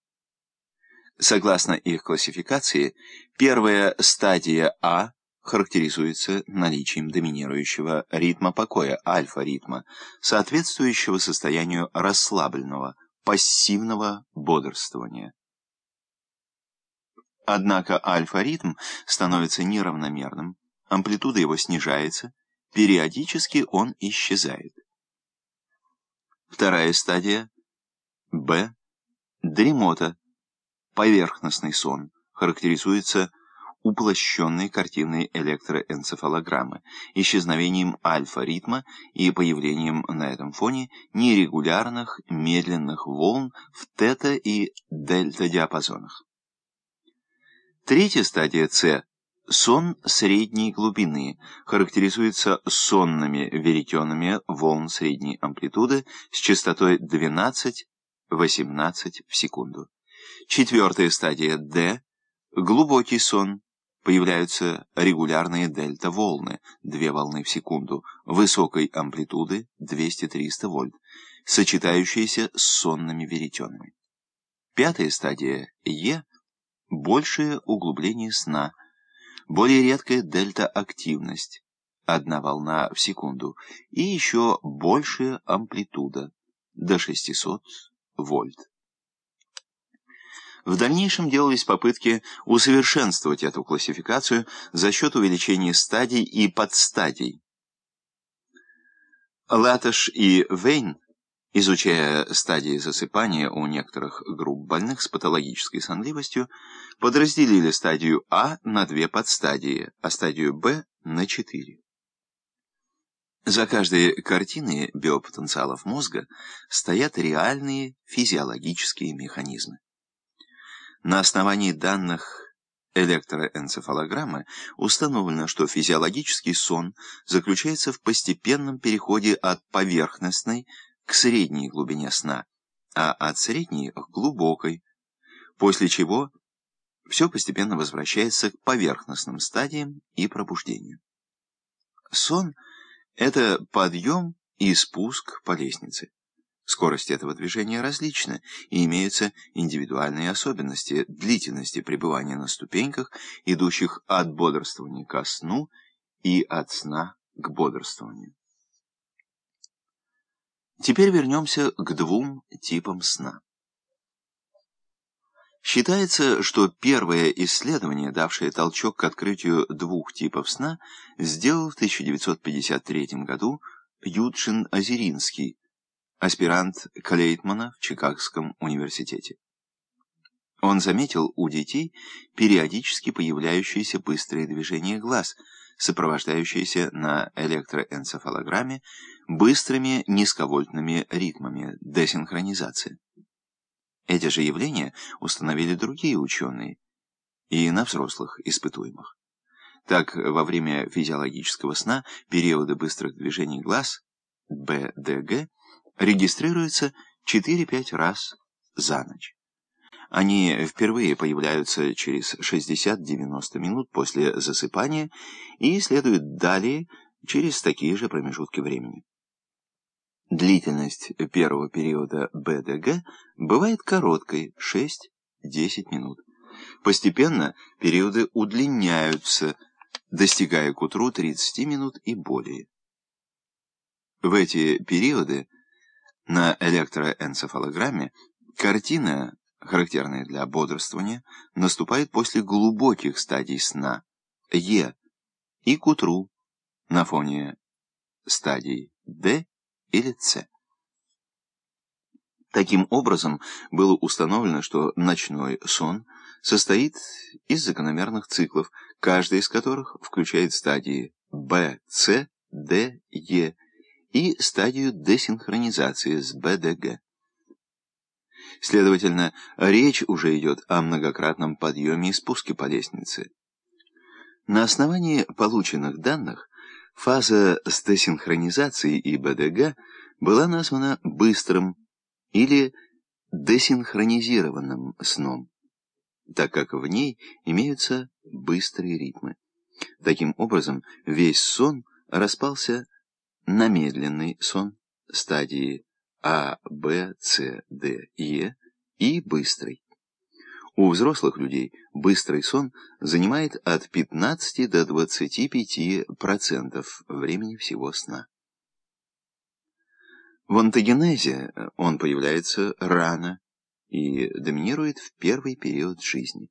Согласно их классификации, первая стадия А характеризуется наличием доминирующего ритма покоя, альфа-ритма, соответствующего состоянию расслабленного, пассивного бодрствования. Однако альфа-ритм становится неравномерным, амплитуда его снижается, периодически он исчезает. Вторая стадия – Б. Дремота Поверхностный сон характеризуется уплощенной картиной электроэнцефалограммы, исчезновением альфа-ритма и появлением на этом фоне нерегулярных медленных волн в тета- и дельта-диапазонах. Третья стадия С – сон средней глубины, характеризуется сонными веретенами волн средней амплитуды с частотой 12-18 в секунду. Четвертая стадия D – глубокий сон. Появляются регулярные дельта-волны, две волны в секунду, высокой амплитуды 200-300 вольт, сочетающиеся с сонными веретенами. Пятая стадия Е – большее углубление сна, более редкая дельта-активность, одна волна в секунду, и еще большая амплитуда, до 600 вольт. В дальнейшем делались попытки усовершенствовать эту классификацию за счет увеличения стадий и подстадий. Латыш и Вейн Изучая стадии засыпания у некоторых групп больных с патологической сонливостью, подразделили стадию А на две подстадии, а стадию Б на четыре. За каждой картиной биопотенциалов мозга стоят реальные физиологические механизмы. На основании данных электроэнцефалограммы установлено, что физиологический сон заключается в постепенном переходе от поверхностной к средней глубине сна, а от средней к глубокой, после чего все постепенно возвращается к поверхностным стадиям и пробуждению. Сон – это подъем и спуск по лестнице. Скорость этого движения различна, и имеются индивидуальные особенности длительности пребывания на ступеньках, идущих от бодрствования ко сну и от сна к бодрствованию. Теперь вернемся к двум типам сна. Считается, что первое исследование, давшее толчок к открытию двух типов сна, сделал в 1953 году Юджин Озеринский, аспирант Клейтмана в Чикагском университете. Он заметил у детей периодически появляющиеся быстрые движения глаз, сопровождающиеся на электроэнцефалограмме быстрыми низковольтными ритмами, десинхронизации. Эти же явления установили другие ученые и на взрослых испытуемых. Так, во время физиологического сна периоды быстрых движений глаз, БДГ, регистрируются 4-5 раз за ночь. Они впервые появляются через 60-90 минут после засыпания и следуют далее через такие же промежутки времени. Длительность первого периода БДГ бывает короткой – 6-10 минут. Постепенно периоды удлиняются, достигая к утру 30 минут и более. В эти периоды на электроэнцефалограмме картина, характерная для бодрствования, наступает после глубоких стадий сна Е и к утру на фоне стадий Д или С. Таким образом, было установлено, что ночной сон состоит из закономерных циклов, каждый из которых включает стадии Б, С, Д, Е и стадию десинхронизации с БДГ. Следовательно, речь уже идет о многократном подъеме и спуске по лестнице. На основании полученных данных Фаза с десинхронизацией и БДГ была названа быстрым или десинхронизированным сном, так как в ней имеются быстрые ритмы. Таким образом, весь сон распался на медленный сон стадии А, Б, С, Д, Е и быстрый. У взрослых людей быстрый сон занимает от 15 до 25% времени всего сна. В антогенезе он появляется рано и доминирует в первый период жизни.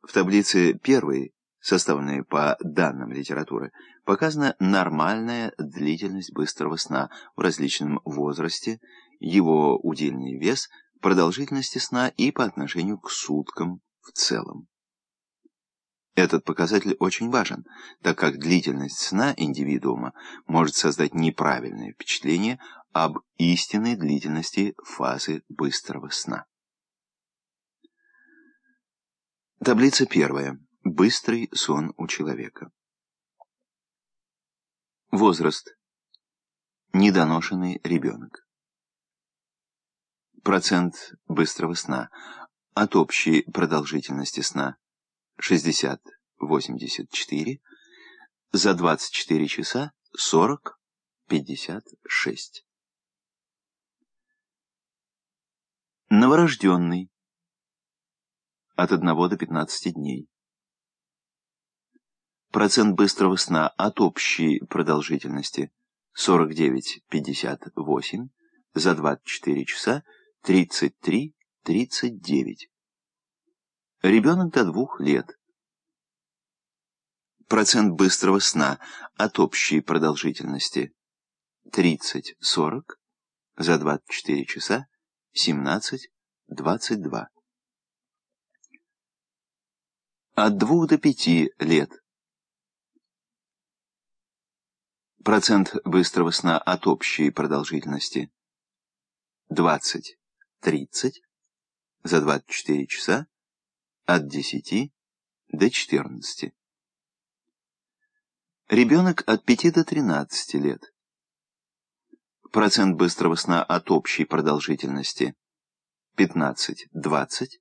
В таблице первой, составленной по данным литературы, показана нормальная длительность быстрого сна в различном возрасте, его удельный вес – продолжительности сна и по отношению к суткам в целом. Этот показатель очень важен, так как длительность сна индивидуума может создать неправильное впечатление об истинной длительности фазы быстрого сна. Таблица первая. Быстрый сон у человека. Возраст. Недоношенный ребенок процент быстрого сна от общей продолжительности сна 60-84, за 24 часа 40-56. Новорожденный от 1 до 15 дней. Процент быстрого сна от общей продолжительности 49-58 за 24 часа 33-39. Ребенок до двух лет. Процент быстрого сна от общей продолжительности 30-40, за 24 часа 17-22. От 2 до 5 лет. Процент быстрого сна от общей продолжительности 20-30 за 24 часа от 10 до 14. Ребенок от 5 до 13 лет. Процент быстрого сна от общей продолжительности 15-20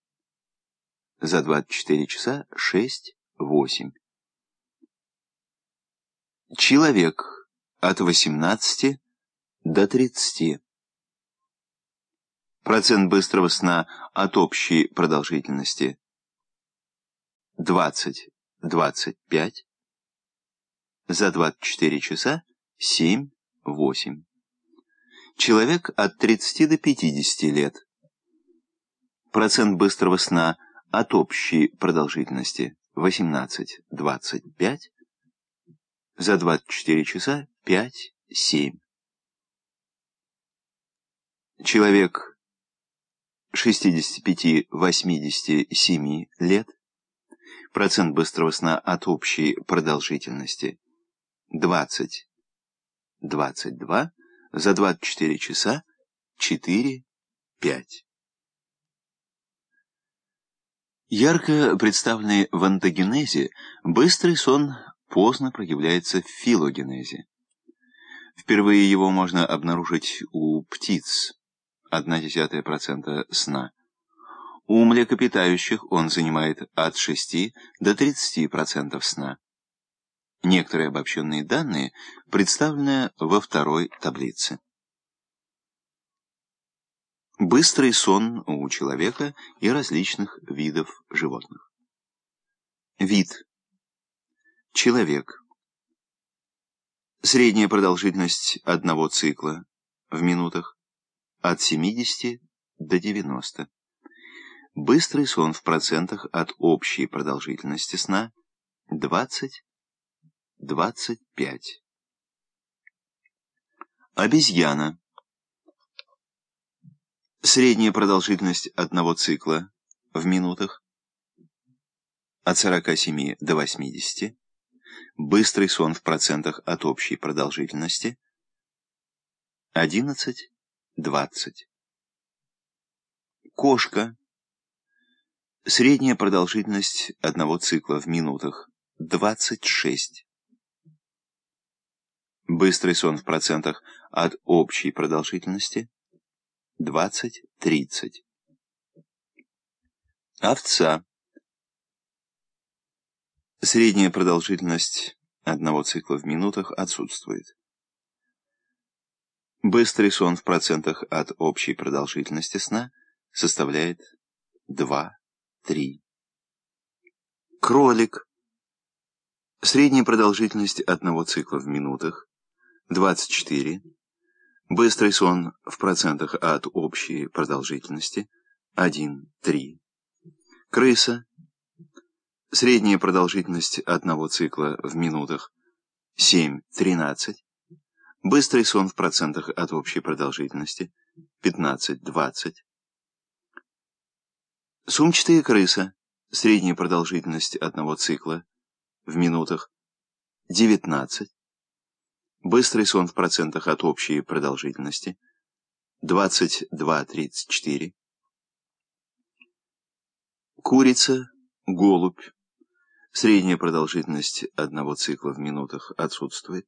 за 24 часа 6-8. Человек от 18 до 30. Процент быстрого сна от общей продолжительности 20-25 за 24 часа 7-8. Человек от 30 до 50 лет. Процент быстрого сна от общей продолжительности 18-25 за 24 часа 5-7. Человек 65-87 лет. Процент быстрого сна от общей продолжительности 20-22 за 24 часа 4-5. Ярко представленный в антогенезе, быстрый сон поздно проявляется в филогенезе. Впервые его можно обнаружить у птиц, 0,1% сна. У млекопитающих он занимает от 6 до 30% сна. Некоторые обобщенные данные представлены во второй таблице. Быстрый сон у человека и различных видов животных. Вид. Человек. Средняя продолжительность одного цикла в минутах от 70 до 90. Быстрый сон в процентах от общей продолжительности сна 20 25. Обезьяна. Средняя продолжительность одного цикла в минутах от 47 до 80. Быстрый сон в процентах от общей продолжительности 11, 20. Кошка. Средняя продолжительность одного цикла в минутах 26. Быстрый сон в процентах от общей продолжительности 20-30. Овца. Средняя продолжительность одного цикла в минутах отсутствует. Быстрый сон в процентах от общей продолжительности сна составляет 2-3. Кролик. Средняя продолжительность одного цикла в минутах 24. Быстрый сон в процентах от общей продолжительности 1-3. Крыса. Средняя продолжительность одного цикла в минутах 7-13. Быстрый сон в процентах от общей продолжительности 15-20. Сумчатая крыса. Средняя продолжительность одного цикла в минутах 19. Быстрый сон в процентах от общей продолжительности 22-34. Курица, голубь. Средняя продолжительность одного цикла в минутах отсутствует.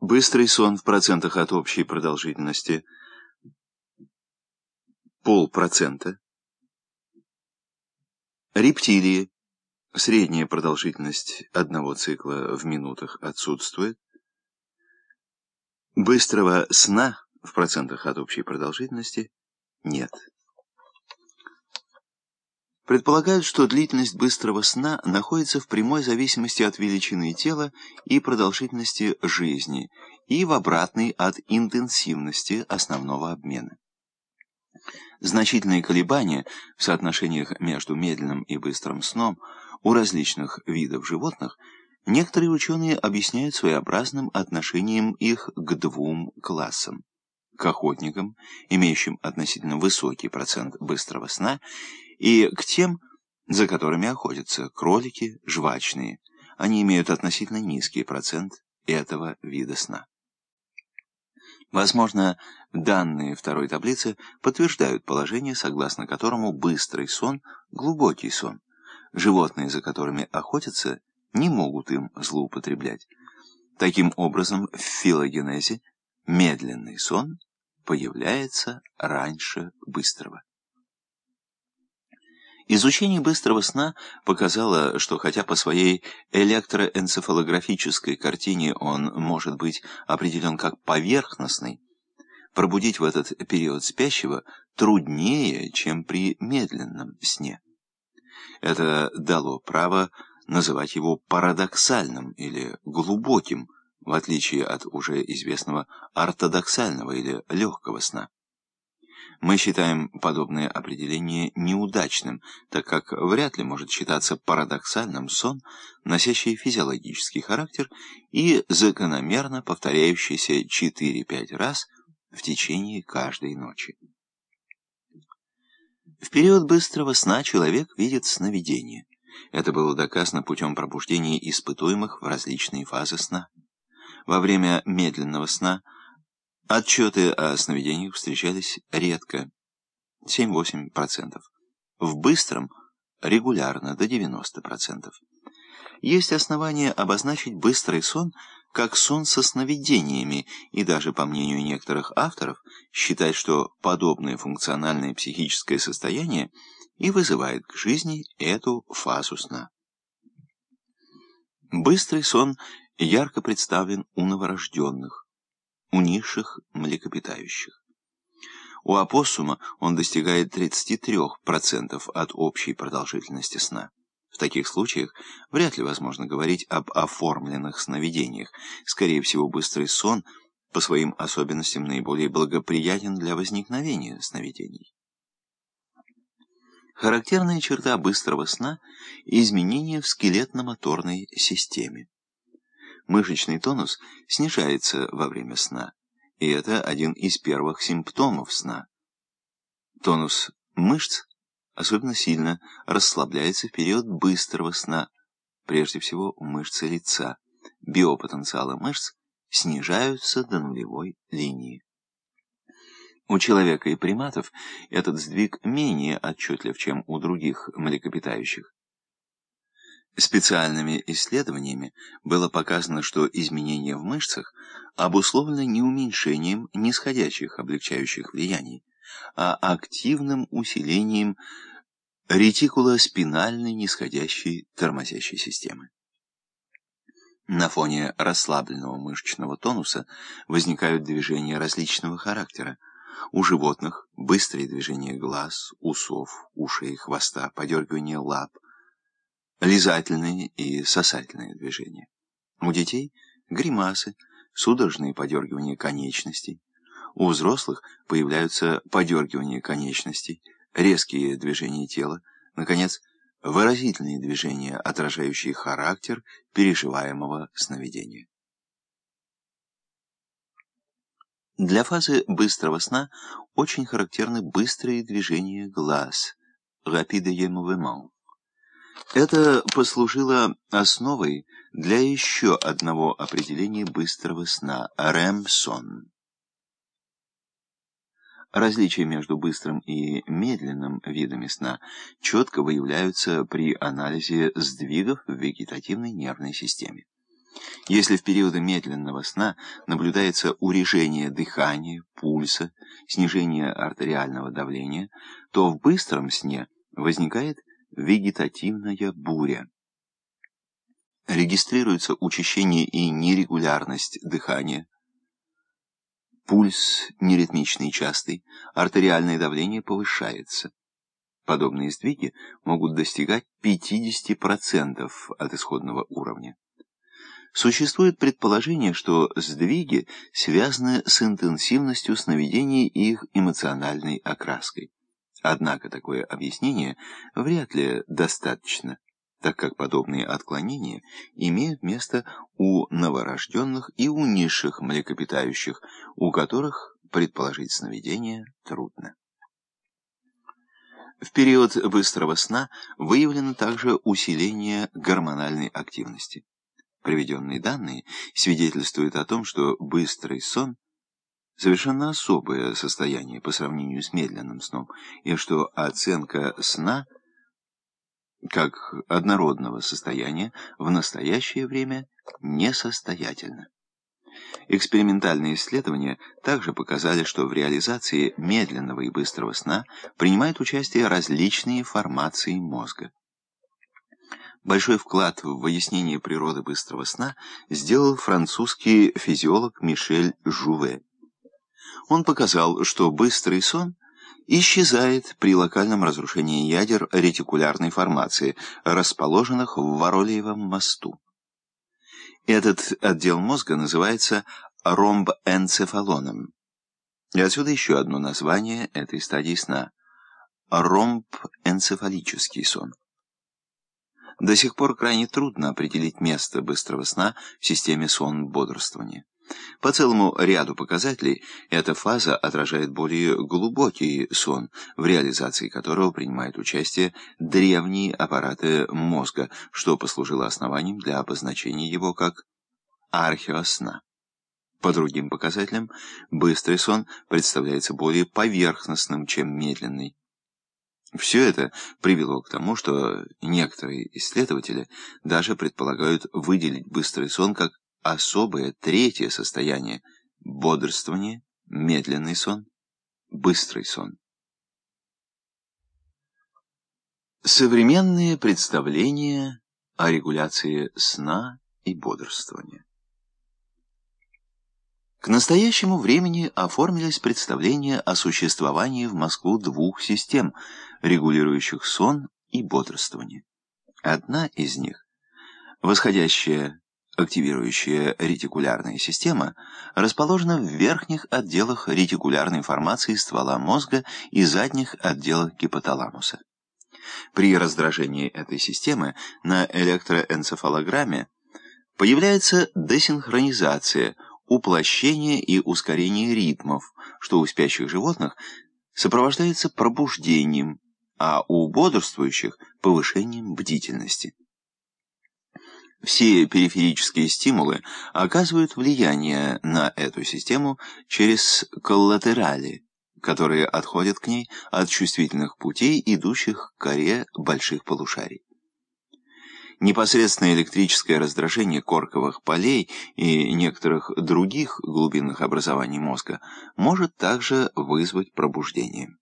Быстрый сон в процентах от общей продолжительности полпроцента. Рептилии. Средняя продолжительность одного цикла в минутах отсутствует. Быстрого сна в процентах от общей продолжительности нет. Предполагают, что длительность быстрого сна находится в прямой зависимости от величины тела и продолжительности жизни, и в обратной от интенсивности основного обмена. Значительные колебания в соотношениях между медленным и быстрым сном у различных видов животных Некоторые ученые объясняют своеобразным отношением их к двум классам. К охотникам, имеющим относительно высокий процент быстрого сна, и к тем, за которыми охотятся кролики, жвачные. Они имеют относительно низкий процент этого вида сна. Возможно, данные второй таблицы подтверждают положение, согласно которому быстрый сон – глубокий сон. Животные, за которыми охотятся, не могут им злоупотреблять. Таким образом, в филогенезе медленный сон появляется раньше быстрого. Изучение быстрого сна показало, что хотя по своей электроэнцефалографической картине он может быть определен как поверхностный, пробудить в этот период спящего труднее, чем при медленном сне. Это дало право называть его парадоксальным или глубоким, в отличие от уже известного ортодоксального или легкого сна. Мы считаем подобное определение неудачным, так как вряд ли может считаться парадоксальным сон, носящий физиологический характер и закономерно повторяющийся 4-5 раз в течение каждой ночи. В период быстрого сна человек видит сновидение. Это было доказано путем пробуждения испытуемых в различные фазы сна. Во время медленного сна – Отчеты о сновидениях встречались редко, 7-8%. В быстром – регулярно, до 90%. Есть основания обозначить быстрый сон как сон со сновидениями, и даже, по мнению некоторых авторов, считать, что подобное функциональное психическое состояние и вызывает к жизни эту фазу сна. Быстрый сон ярко представлен у новорожденных у низших млекопитающих. У опоссума он достигает 33% от общей продолжительности сна. В таких случаях вряд ли возможно говорить об оформленных сновидениях. Скорее всего, быстрый сон по своим особенностям наиболее благоприятен для возникновения сновидений. Характерная черта быстрого сна – изменения в скелетно-моторной системе мышечный тонус снижается во время сна, и это один из первых симптомов сна. Тонус мышц особенно сильно расслабляется в период быстрого сна, прежде всего мышцы лица. Биопотенциалы мышц снижаются до нулевой линии. У человека и приматов этот сдвиг менее отчетлив, чем у других млекопитающих. Специальными исследованиями было показано, что изменения в мышцах обусловлены не уменьшением нисходящих облегчающих влияний, а активным усилением ретикулоспинальной нисходящей тормозящей системы. На фоне расслабленного мышечного тонуса возникают движения различного характера. У животных быстрые движения глаз, усов, ушей, хвоста, подергивание лап, лизательные и сосательные движения. У детей гримасы, судорожные подергивания конечностей. У взрослых появляются подергивания конечностей, резкие движения тела, наконец, выразительные движения, отражающие характер переживаемого сновидения. Для фазы быстрого сна очень характерны быстрые движения глаз, rapide mouvement. Это послужило основой для еще одного определения быстрого сна – REM-сон. Различия между быстрым и медленным видами сна четко выявляются при анализе сдвигов в вегетативной нервной системе. Если в периоды медленного сна наблюдается урежение дыхания, пульса, снижение артериального давления, то в быстром сне возникает вегетативная буря. Регистрируется учащение и нерегулярность дыхания, пульс неритмичный и частый, артериальное давление повышается. Подобные сдвиги могут достигать 50% от исходного уровня. Существует предположение, что сдвиги связаны с интенсивностью сновидений и их эмоциональной окраской. Однако такое объяснение вряд ли достаточно. так как подобные отклонения имеют место у новорожденных и у низших млекопитающих, у которых предположить сновидение трудно. В период быстрого сна выявлено также усиление гормональной активности. Приведенные данные свидетельствуют о том, что быстрый сон – совершенно особое состояние по сравнению с медленным сном, и что оценка сна как однородного состояния в настоящее время несостоятельна. Экспериментальные исследования также показали, что в реализации медленного и быстрого сна принимают участие различные формации мозга. Большой вклад в выяснение природы быстрого сна сделал французский физиолог Мишель Жуве. Он показал, что быстрый сон исчезает при локальном разрушении ядер ретикулярной формации, расположенных в Воролиевом мосту. Этот отдел мозга называется ромбэнцефалоном. И отсюда еще одно название этой стадии сна – ромбэнцефалический сон. До сих пор крайне трудно определить место быстрого сна в системе сон-бодрствования. По целому ряду показателей эта фаза отражает более глубокий сон, в реализации которого принимают участие древние аппараты мозга, что послужило основанием для обозначения его как археосна. По другим показателям, быстрый сон представляется более поверхностным, чем медленный. Все это привело к тому, что некоторые исследователи даже предполагают выделить быстрый сон как особое третье состояние – бодрствование, медленный сон, быстрый сон. Современные представления о регуляции сна и бодрствования. К настоящему времени оформились представления о существовании в Москву двух систем, регулирующих сон и бодрствование. Одна из них, восходящая активирующая ретикулярная система, расположена в верхних отделах ретикулярной формации ствола мозга и задних отделах гипоталамуса. При раздражении этой системы на электроэнцефалограмме появляется десинхронизация, уплощение и ускорение ритмов, что у спящих животных сопровождается пробуждением, а у бодрствующих – повышением бдительности. Все периферические стимулы оказывают влияние на эту систему через коллатерали, которые отходят к ней от чувствительных путей, идущих к коре больших полушарий. Непосредственное электрическое раздражение корковых полей и некоторых других глубинных образований мозга может также вызвать пробуждение.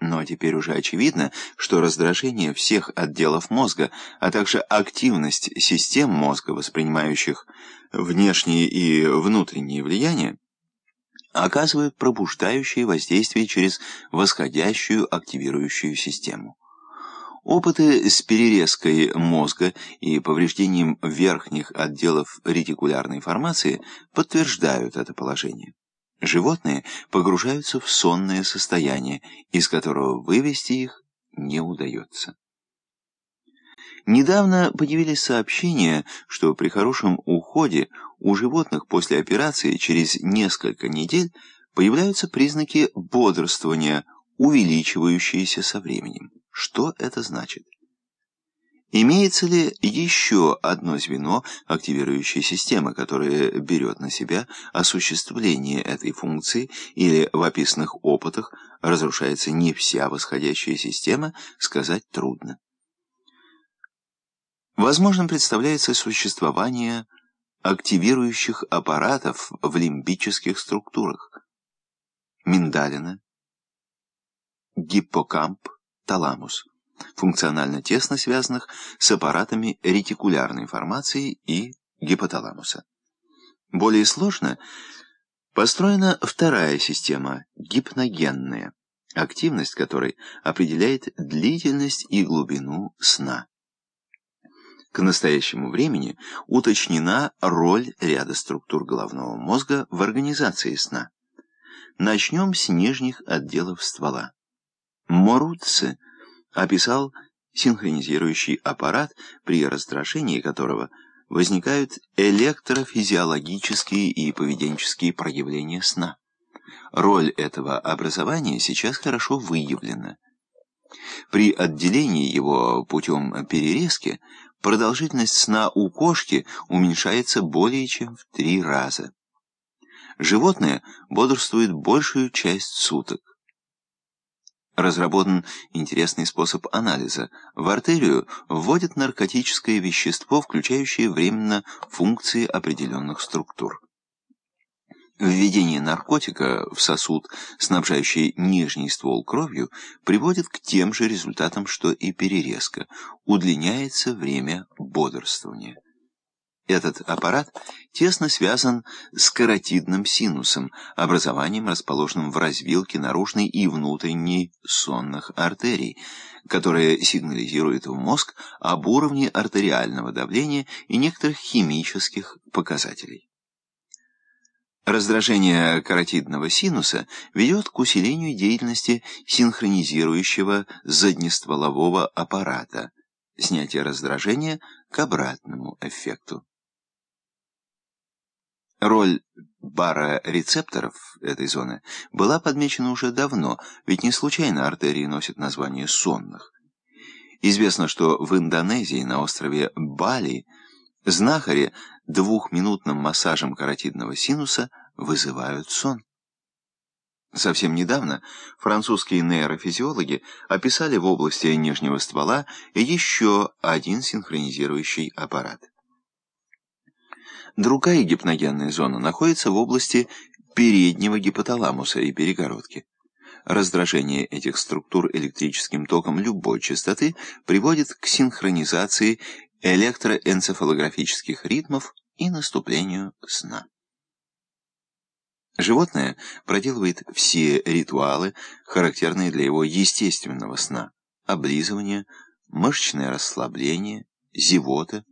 Но теперь уже очевидно, что раздражение всех отделов мозга, а также активность систем мозга, воспринимающих внешние и внутренние влияния, оказывают пробуждающее воздействие через восходящую активирующую систему. Опыты с перерезкой мозга и повреждением верхних отделов ретикулярной формации подтверждают это положение. Животные погружаются в сонное состояние, из которого вывести их не удается. Недавно появились сообщения, что при хорошем уходе у животных после операции через несколько недель появляются признаки бодрствования, увеличивающиеся со временем. Что это значит? Имеется ли еще одно звено активирующей системы, которое берет на себя осуществление этой функции, или в описанных опытах разрушается не вся восходящая система, сказать трудно. Возможным представляется существование активирующих аппаратов в лимбических структурах. Миндалина, гиппокамп, таламус функционально тесно связанных с аппаратами ретикулярной формации и гипоталамуса. Более сложно построена вторая система, гипногенная, активность которой определяет длительность и глубину сна. К настоящему времени уточнена роль ряда структур головного мозга в организации сна. Начнем с нижних отделов ствола. Моруцци описал синхронизирующий аппарат, при раздражении которого возникают электрофизиологические и поведенческие проявления сна. Роль этого образования сейчас хорошо выявлена. При отделении его путем перерезки продолжительность сна у кошки уменьшается более чем в три раза. Животное бодрствует большую часть суток. Разработан интересный способ анализа. В артерию вводят наркотическое вещество, включающее временно функции определенных структур. Введение наркотика в сосуд, снабжающий нижний ствол кровью, приводит к тем же результатам, что и перерезка. Удлиняется время бодрствования. Этот аппарат тесно связан с каротидным синусом, образованием, расположенным в развилке наружной и внутренней сонных артерий, которое сигнализирует в мозг об уровне артериального давления и некоторых химических показателей. Раздражение каротидного синуса ведет к усилению деятельности синхронизирующего заднестволового аппарата, снятие раздражения к обратному эффекту. Роль барорецепторов этой зоны была подмечена уже давно, ведь не случайно артерии носят название сонных. Известно, что в Индонезии на острове Бали знахари двухминутным массажем каротидного синуса вызывают сон. Совсем недавно французские нейрофизиологи описали в области нижнего ствола еще один синхронизирующий аппарат. Другая гипногенная зона находится в области переднего гипоталамуса и перегородки. Раздражение этих структур электрическим током любой частоты приводит к синхронизации электроэнцефалографических ритмов и наступлению сна. Животное проделывает все ритуалы, характерные для его естественного сна. Облизывание, мышечное расслабление, зевота.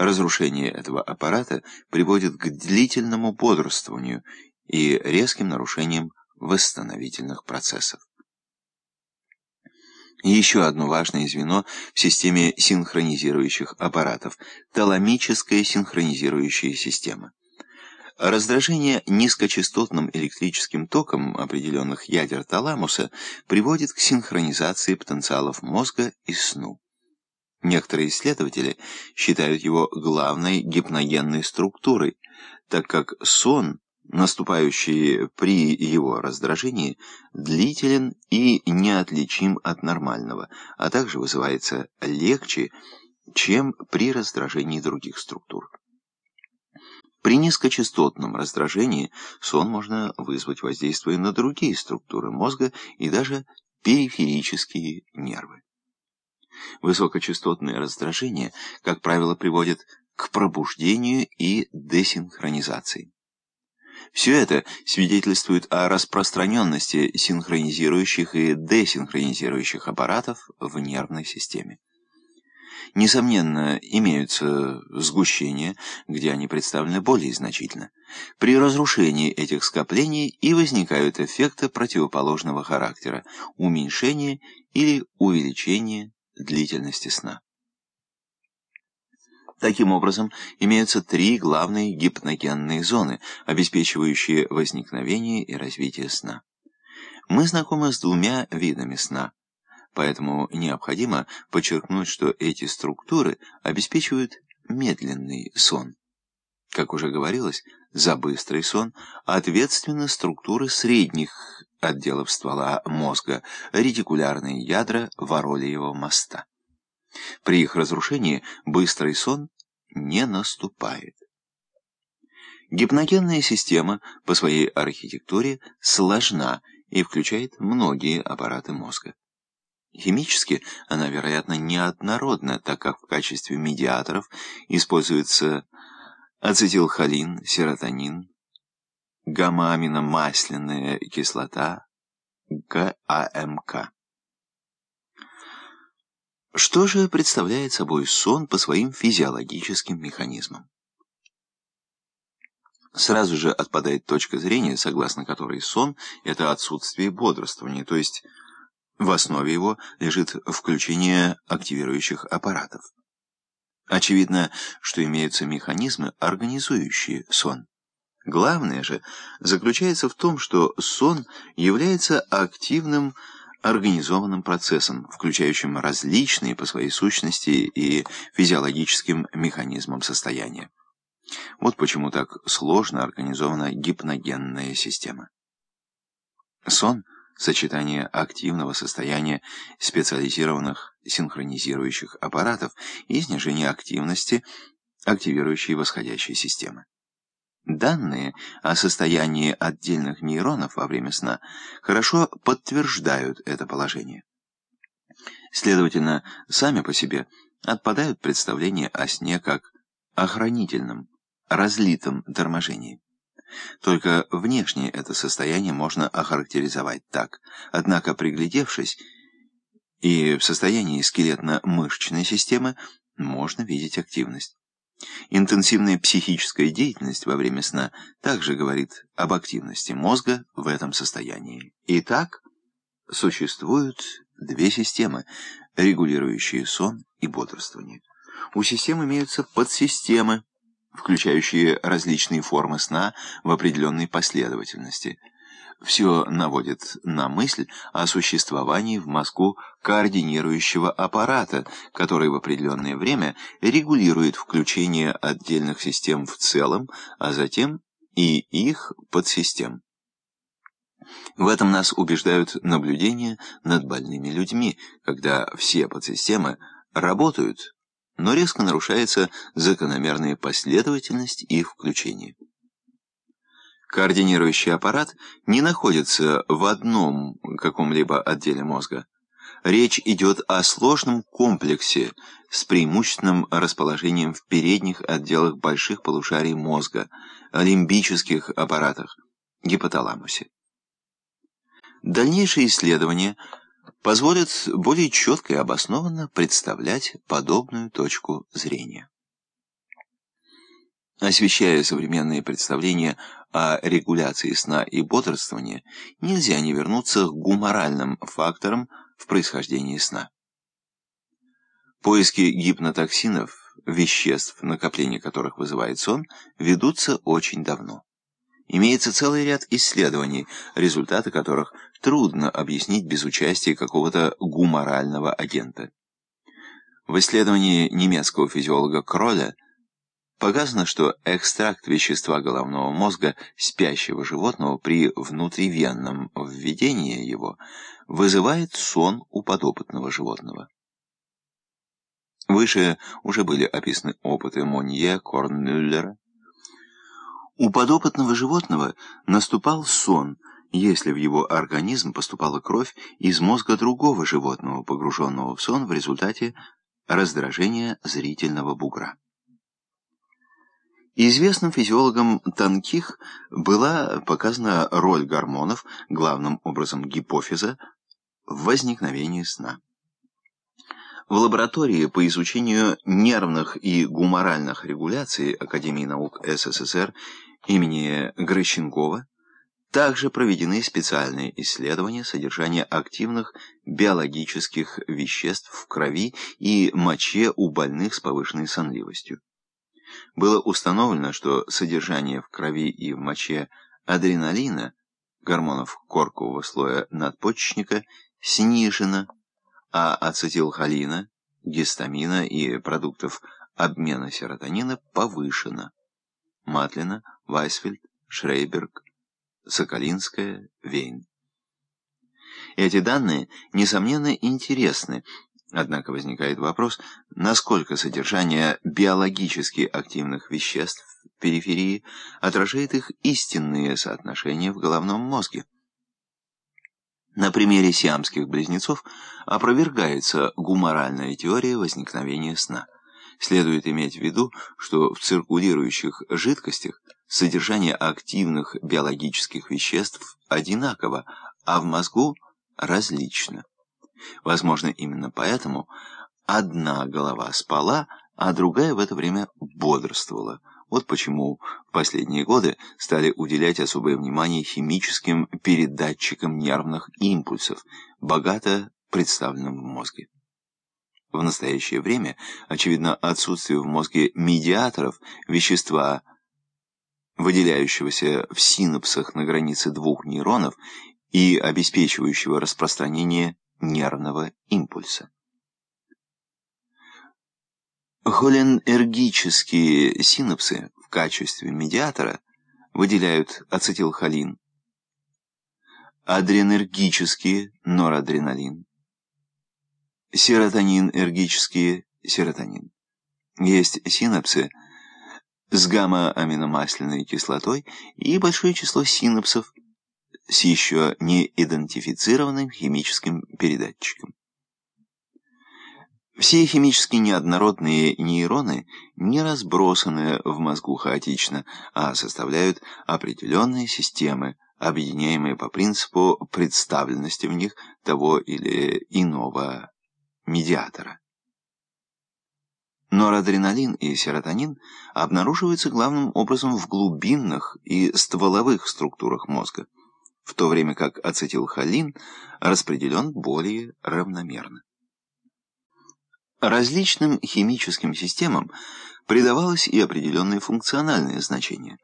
Разрушение этого аппарата приводит к длительному бодрствованию и резким нарушениям восстановительных процессов. Еще одно важное звено в системе синхронизирующих аппаратов – таламическая синхронизирующая система. Раздражение низкочастотным электрическим током определенных ядер таламуса приводит к синхронизации потенциалов мозга и сну. Некоторые исследователи считают его главной гипногенной структурой, так как сон наступающий при его раздражении, длителен и неотличим от нормального, а также вызывается легче, чем при раздражении других структур. При низкочастотном раздражении сон можно вызвать воздействуя на другие структуры мозга и даже периферические нервы. Высокочастотное раздражение, как правило, приводит к пробуждению и десинхронизации. Все это свидетельствует о распространенности синхронизирующих и десинхронизирующих аппаратов в нервной системе. Несомненно, имеются сгущения, где они представлены более значительно. При разрушении этих скоплений и возникают эффекты противоположного характера – уменьшение или увеличение длительности сна. Таким образом, имеются три главные гипногенные зоны, обеспечивающие возникновение и развитие сна. Мы знакомы с двумя видами сна, поэтому необходимо подчеркнуть, что эти структуры обеспечивают медленный сон. Как уже говорилось, за быстрый сон ответственны структуры средних отделов ствола мозга, ретикулярные ядра воролиевого моста. При их разрушении быстрый сон не наступает. Гипногенная система по своей архитектуре сложна и включает многие аппараты мозга. Химически она, вероятно, неоднородна, так как в качестве медиаторов используется ацетилхолин, серотонин, гамма-аминомасляная кислота, ГАМК. Что же представляет собой сон по своим физиологическим механизмам? Сразу же отпадает точка зрения, согласно которой сон – это отсутствие бодрствования, то есть В основе его лежит включение активирующих аппаратов. Очевидно, что имеются механизмы, организующие сон. Главное же заключается в том, что сон является активным организованным процессом, включающим различные по своей сущности и физиологическим механизмам состояния. Вот почему так сложно организована гипногенная система. Сон – сочетание активного состояния специализированных синхронизирующих аппаратов и снижение активности активирующей восходящей системы. Данные о состоянии отдельных нейронов во время сна хорошо подтверждают это положение. Следовательно, сами по себе отпадают представления о сне как охранительном, разлитом торможении. Только внешне это состояние можно охарактеризовать так, однако приглядевшись, и в состоянии скелетно-мышечной системы можно видеть активность. Интенсивная психическая деятельность во время сна также говорит об активности мозга в этом состоянии. Итак, существуют две системы, регулирующие сон и бодрствование. У систем имеются подсистемы, включающие различные формы сна в определенной последовательности – все наводит на мысль о существовании в мозгу координирующего аппарата, который в определенное время регулирует включение отдельных систем в целом, а затем и их подсистем. В этом нас убеждают наблюдения над больными людьми, когда все подсистемы работают, но резко нарушается закономерная последовательность их включения. Координирующий аппарат не находится в одном каком-либо отделе мозга. Речь идет о сложном комплексе с преимущественным расположением в передних отделах больших полушарий мозга, лимбических аппаратах, гипоталамусе. Дальнейшие исследования позволят более четко и обоснованно представлять подобную точку зрения. Освещая современные представления о регуляции сна и бодрствования, нельзя не вернуться к гуморальным факторам в происхождении сна. Поиски гипнотоксинов, веществ, накопление которых вызывает сон, ведутся очень давно. Имеется целый ряд исследований, результаты которых трудно объяснить без участия какого-то гуморального агента. В исследовании немецкого физиолога Кроля Показано, что экстракт вещества головного мозга спящего животного при внутривенном введении его вызывает сон у подопытного животного. Выше уже были описаны опыты Монье, Корнмюллера. У подопытного животного наступал сон, если в его организм поступала кровь из мозга другого животного, погруженного в сон в результате раздражения зрительного бугра. Известным физиологам тонких была показана роль гормонов, главным образом гипофиза, в возникновении сна. В лаборатории по изучению нервных и гуморальных регуляций Академии наук СССР имени Грощенкова также проведены специальные исследования содержания активных биологических веществ в крови и моче у больных с повышенной сонливостью было установлено, что содержание в крови и в моче адреналина, гормонов коркового слоя надпочечника, снижено, а ацетилхолина, гистамина и продуктов обмена серотонина повышено. Матлина, Вайсфельд, Шрейберг, Соколинская, Вейн. Эти данные, несомненно, интересны, Однако возникает вопрос, насколько содержание биологически активных веществ в периферии отражает их истинные соотношения в головном мозге. На примере сиамских близнецов опровергается гуморальная теория возникновения сна. Следует иметь в виду, что в циркулирующих жидкостях содержание активных биологических веществ одинаково, а в мозгу различно. Возможно, именно поэтому одна голова спала, а другая в это время бодрствовала. Вот почему в последние годы стали уделять особое внимание химическим передатчикам нервных импульсов, богато представленным в мозге. В настоящее время, очевидно, отсутствие в мозге медиаторов, вещества, выделяющегося в синапсах на границе двух нейронов и обеспечивающего распространение нервного импульса. Холинергические синапсы в качестве медиатора выделяют ацетилхолин, адренергические – норадреналин, серотонинергические – серотонин. Есть синапсы с гамма-аминомасляной кислотой и большое число синапсов с еще не идентифицированным химическим передатчиком. Все химически неоднородные нейроны не разбросаны в мозгу хаотично, а составляют определенные системы, объединяемые по принципу представленности в них того или иного медиатора. Норадреналин и серотонин обнаруживаются главным образом в глубинных и стволовых структурах мозга, в то время как ацетилхолин распределен более равномерно. Различным химическим системам придавалось и определенное функциональное значение.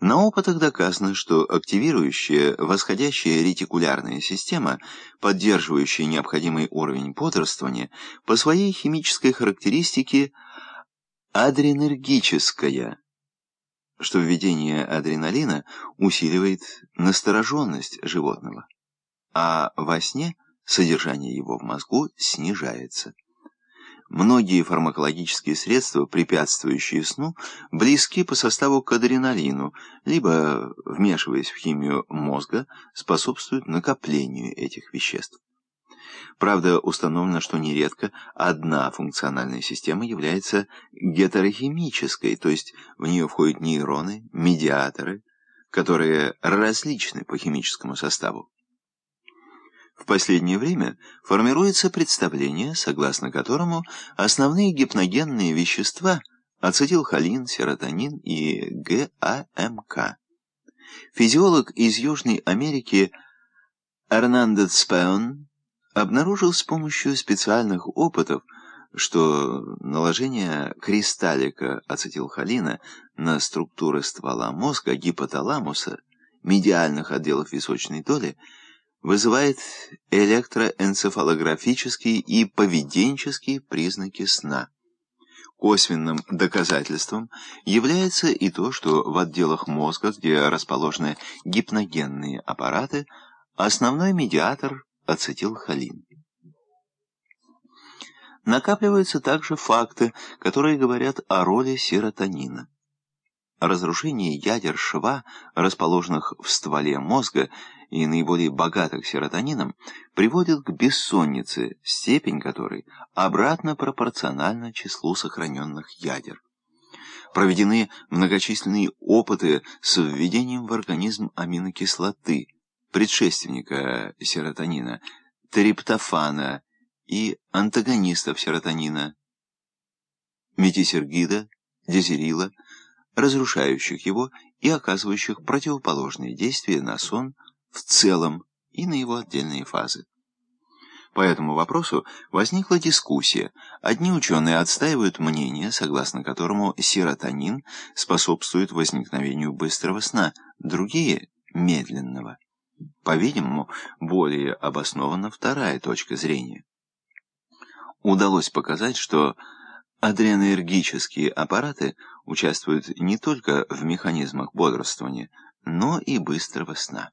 На опытах доказано, что активирующая восходящая ретикулярная система, поддерживающая необходимый уровень бодрствования, по своей химической характеристике адренергическая, что введение адреналина усиливает настороженность животного, а во сне содержание его в мозгу снижается. Многие фармакологические средства, препятствующие сну, близки по составу к адреналину, либо, вмешиваясь в химию мозга, способствуют накоплению этих веществ. Правда, установлено, что нередко одна функциональная система является гетерохимической, то есть в нее входят нейроны, медиаторы, которые различны по химическому составу. В последнее время формируется представление, согласно которому основные гипногенные вещества ацетилхолин, серотонин и ГАМК. Физиолог из Южной Америки Эрнандес Спеон обнаружил с помощью специальных опытов, что наложение кристаллика ацетилхолина на структуры ствола мозга, гипоталамуса, медиальных отделов височной доли – вызывает электроэнцефалографические и поведенческие признаки сна. Косвенным доказательством является и то, что в отделах мозга, где расположены гипногенные аппараты, основной медиатор – ацетилхолин. Накапливаются также факты, которые говорят о роли серотонина. Разрушение ядер шва, расположенных в стволе мозга и наиболее богатых серотонином, приводит к бессоннице, степень которой обратно пропорциональна числу сохраненных ядер. Проведены многочисленные опыты с введением в организм аминокислоты, предшественника серотонина, триптофана и антагонистов серотонина, метисергида, дезерила, разрушающих его и оказывающих противоположные действия на сон в целом и на его отдельные фазы. По этому вопросу возникла дискуссия. Одни ученые отстаивают мнение, согласно которому серотонин способствует возникновению быстрого сна, другие – медленного. По-видимому, более обоснована вторая точка зрения. Удалось показать, что Адренергические аппараты участвуют не только в механизмах бодрствования, но и быстрого сна.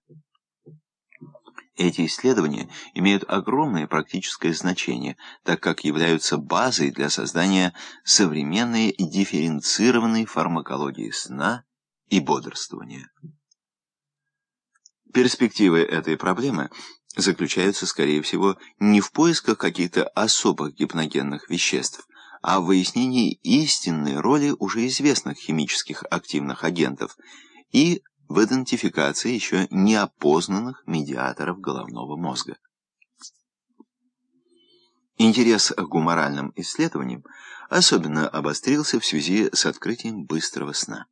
Эти исследования имеют огромное практическое значение, так как являются базой для создания современной дифференцированной фармакологии сна и бодрствования. Перспективы этой проблемы заключаются, скорее всего, не в поисках каких-то особых гипногенных веществ, а в выяснении истинной роли уже известных химических активных агентов и в идентификации еще неопознанных медиаторов головного мозга. Интерес к гуморальным исследованиям особенно обострился в связи с открытием быстрого сна.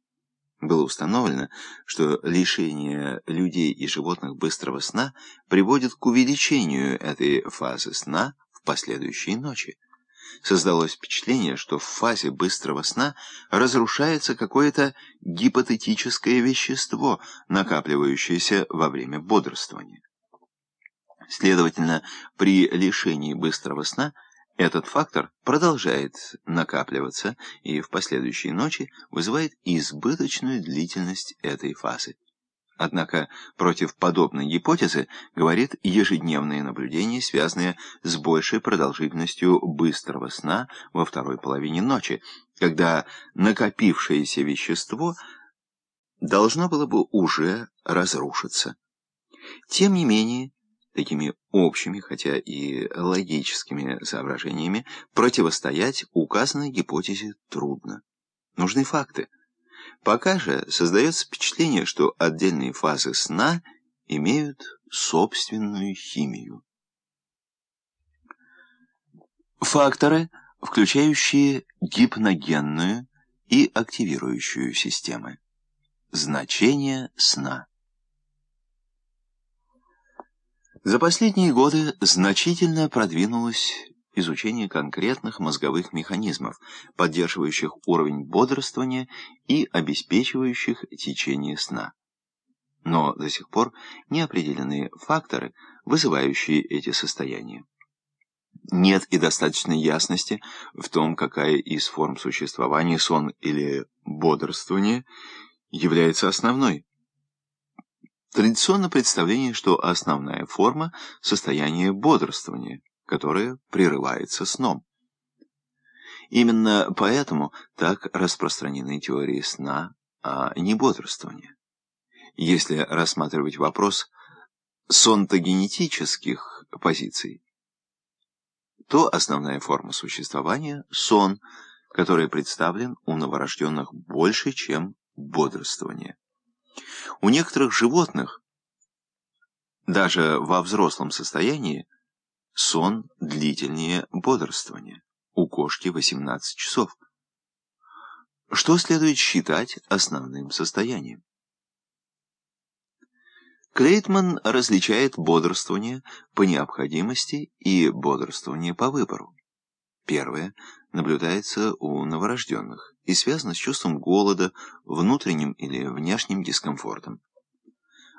было установлено, что лишение людей и животных быстрого сна приводит к увеличению этой фазы сна в последующие ночи. Создалось впечатление, что в фазе быстрого сна разрушается какое-то гипотетическое вещество, накапливающееся во время бодрствования. Следовательно, при лишении быстрого сна этот фактор продолжает накапливаться и в последующие ночи вызывает избыточную длительность этой фазы. Однако против подобной гипотезы говорит ежедневное наблюдение, связанное с большей продолжительностью быстрого сна во второй половине ночи, когда накопившееся вещество должно было бы уже разрушиться. Тем не менее, такими общими, хотя и логическими соображениями, противостоять указанной гипотезе трудно. Нужны факты. Пока же создается впечатление, что отдельные фазы сна имеют собственную химию. Факторы, включающие гипногенную и активирующую системы. Значение сна. За последние годы значительно продвинулось изучение конкретных мозговых механизмов, поддерживающих уровень бодрствования и обеспечивающих течение сна. Но до сих пор не определены факторы, вызывающие эти состояния. Нет и достаточной ясности в том, какая из форм существования, сон или бодрствование, является основной. Традиционно представление, что основная форма – состояние бодрствования, которое прерывается сном. Именно поэтому так распространены теории сна, а не бодрствования. Если рассматривать вопрос сонтогенетических позиций, то основная форма существования – сон, который представлен у новорожденных больше, чем бодрствование. У некоторых животных, даже во взрослом состоянии, сон длительнее бодрствования. У кошки 18 часов. Что следует считать основным состоянием? Клейтман различает бодрствование по необходимости и бодрствование по выбору. Первое наблюдается у новорожденных и связано с чувством голода, внутренним или внешним дискомфортом.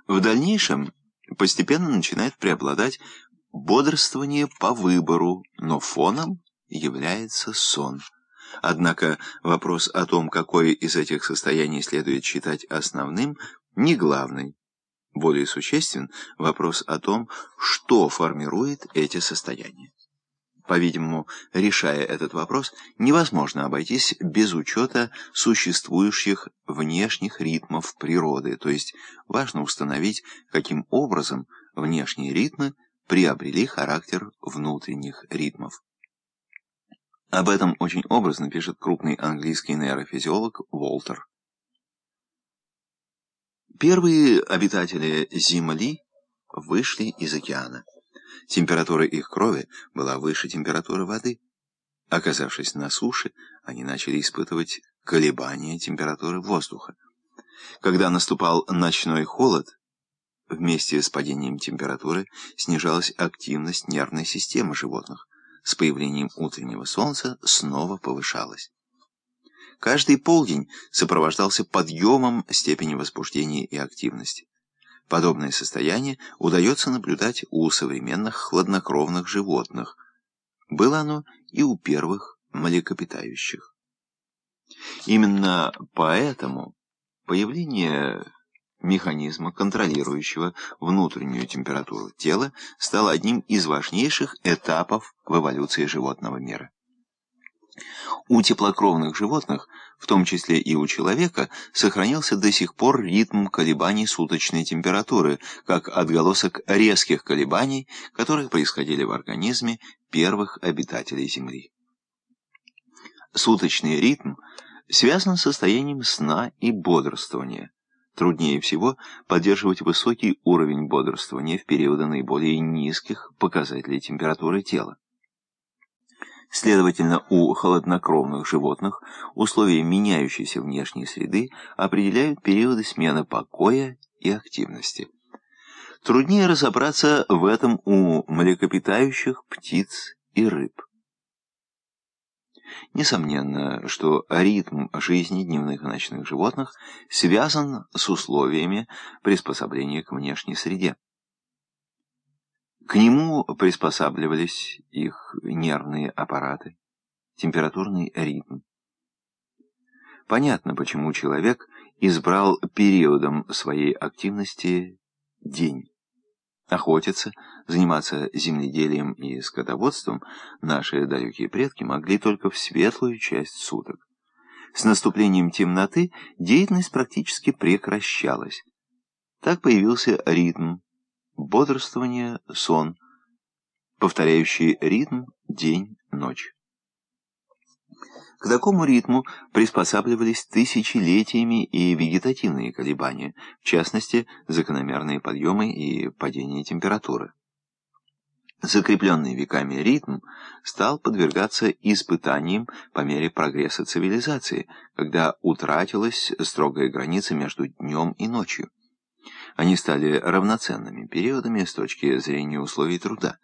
В дальнейшем постепенно начинает преобладать бодрствование по выбору, но фоном является сон. Однако вопрос о том, какое из этих состояний следует считать основным, не главный. Более существен вопрос о том, что формирует эти состояния. По-видимому, решая этот вопрос, невозможно обойтись без учета существующих внешних ритмов природы, то есть важно установить, каким образом внешние ритмы приобрели характер внутренних ритмов. Об этом очень образно пишет крупный английский нейрофизиолог Уолтер. Первые обитатели Земли вышли из океана. Температура их крови была выше температуры воды. Оказавшись на суше, они начали испытывать колебания температуры воздуха. Когда наступал ночной холод, вместе с падением температуры снижалась активность нервной системы животных. С появлением утреннего солнца снова повышалась. Каждый полдень сопровождался подъемом степени возбуждения и активности. Подобное состояние удается наблюдать у современных хладнокровных животных. Было оно и у первых млекопитающих. Именно поэтому появление механизма, контролирующего внутреннюю температуру тела, стало одним из важнейших этапов в эволюции животного мира. У теплокровных животных, в том числе и у человека, сохранился до сих пор ритм колебаний суточной температуры, как отголосок резких колебаний, которые происходили в организме первых обитателей Земли. Суточный ритм связан с состоянием сна и бодрствования. Труднее всего поддерживать высокий уровень бодрствования в периоды наиболее низких показателей температуры тела. Следовательно, у холоднокровных животных условия меняющейся внешней среды определяют периоды смены покоя и активности. Труднее разобраться в этом у млекопитающих, птиц и рыб. Несомненно, что ритм жизни дневных и ночных животных связан с условиями приспособления к внешней среде. К нему приспосабливались их нервные аппараты, температурный ритм. Понятно, почему человек избрал периодом своей активности день. Охотиться, заниматься земледелием и скотоводством наши далекие предки могли только в светлую часть суток. С наступлением темноты деятельность практически прекращалась. Так появился ритм, бодрствование, сон, повторяющий ритм день-ночь. К такому ритму приспосабливались тысячелетиями и вегетативные колебания, в частности, закономерные подъемы и падения температуры. Закрепленный веками ритм стал подвергаться испытаниям по мере прогресса цивилизации, когда утратилась строгая граница между днем и ночью. Они стали равноценными периодами с точки зрения условий труда.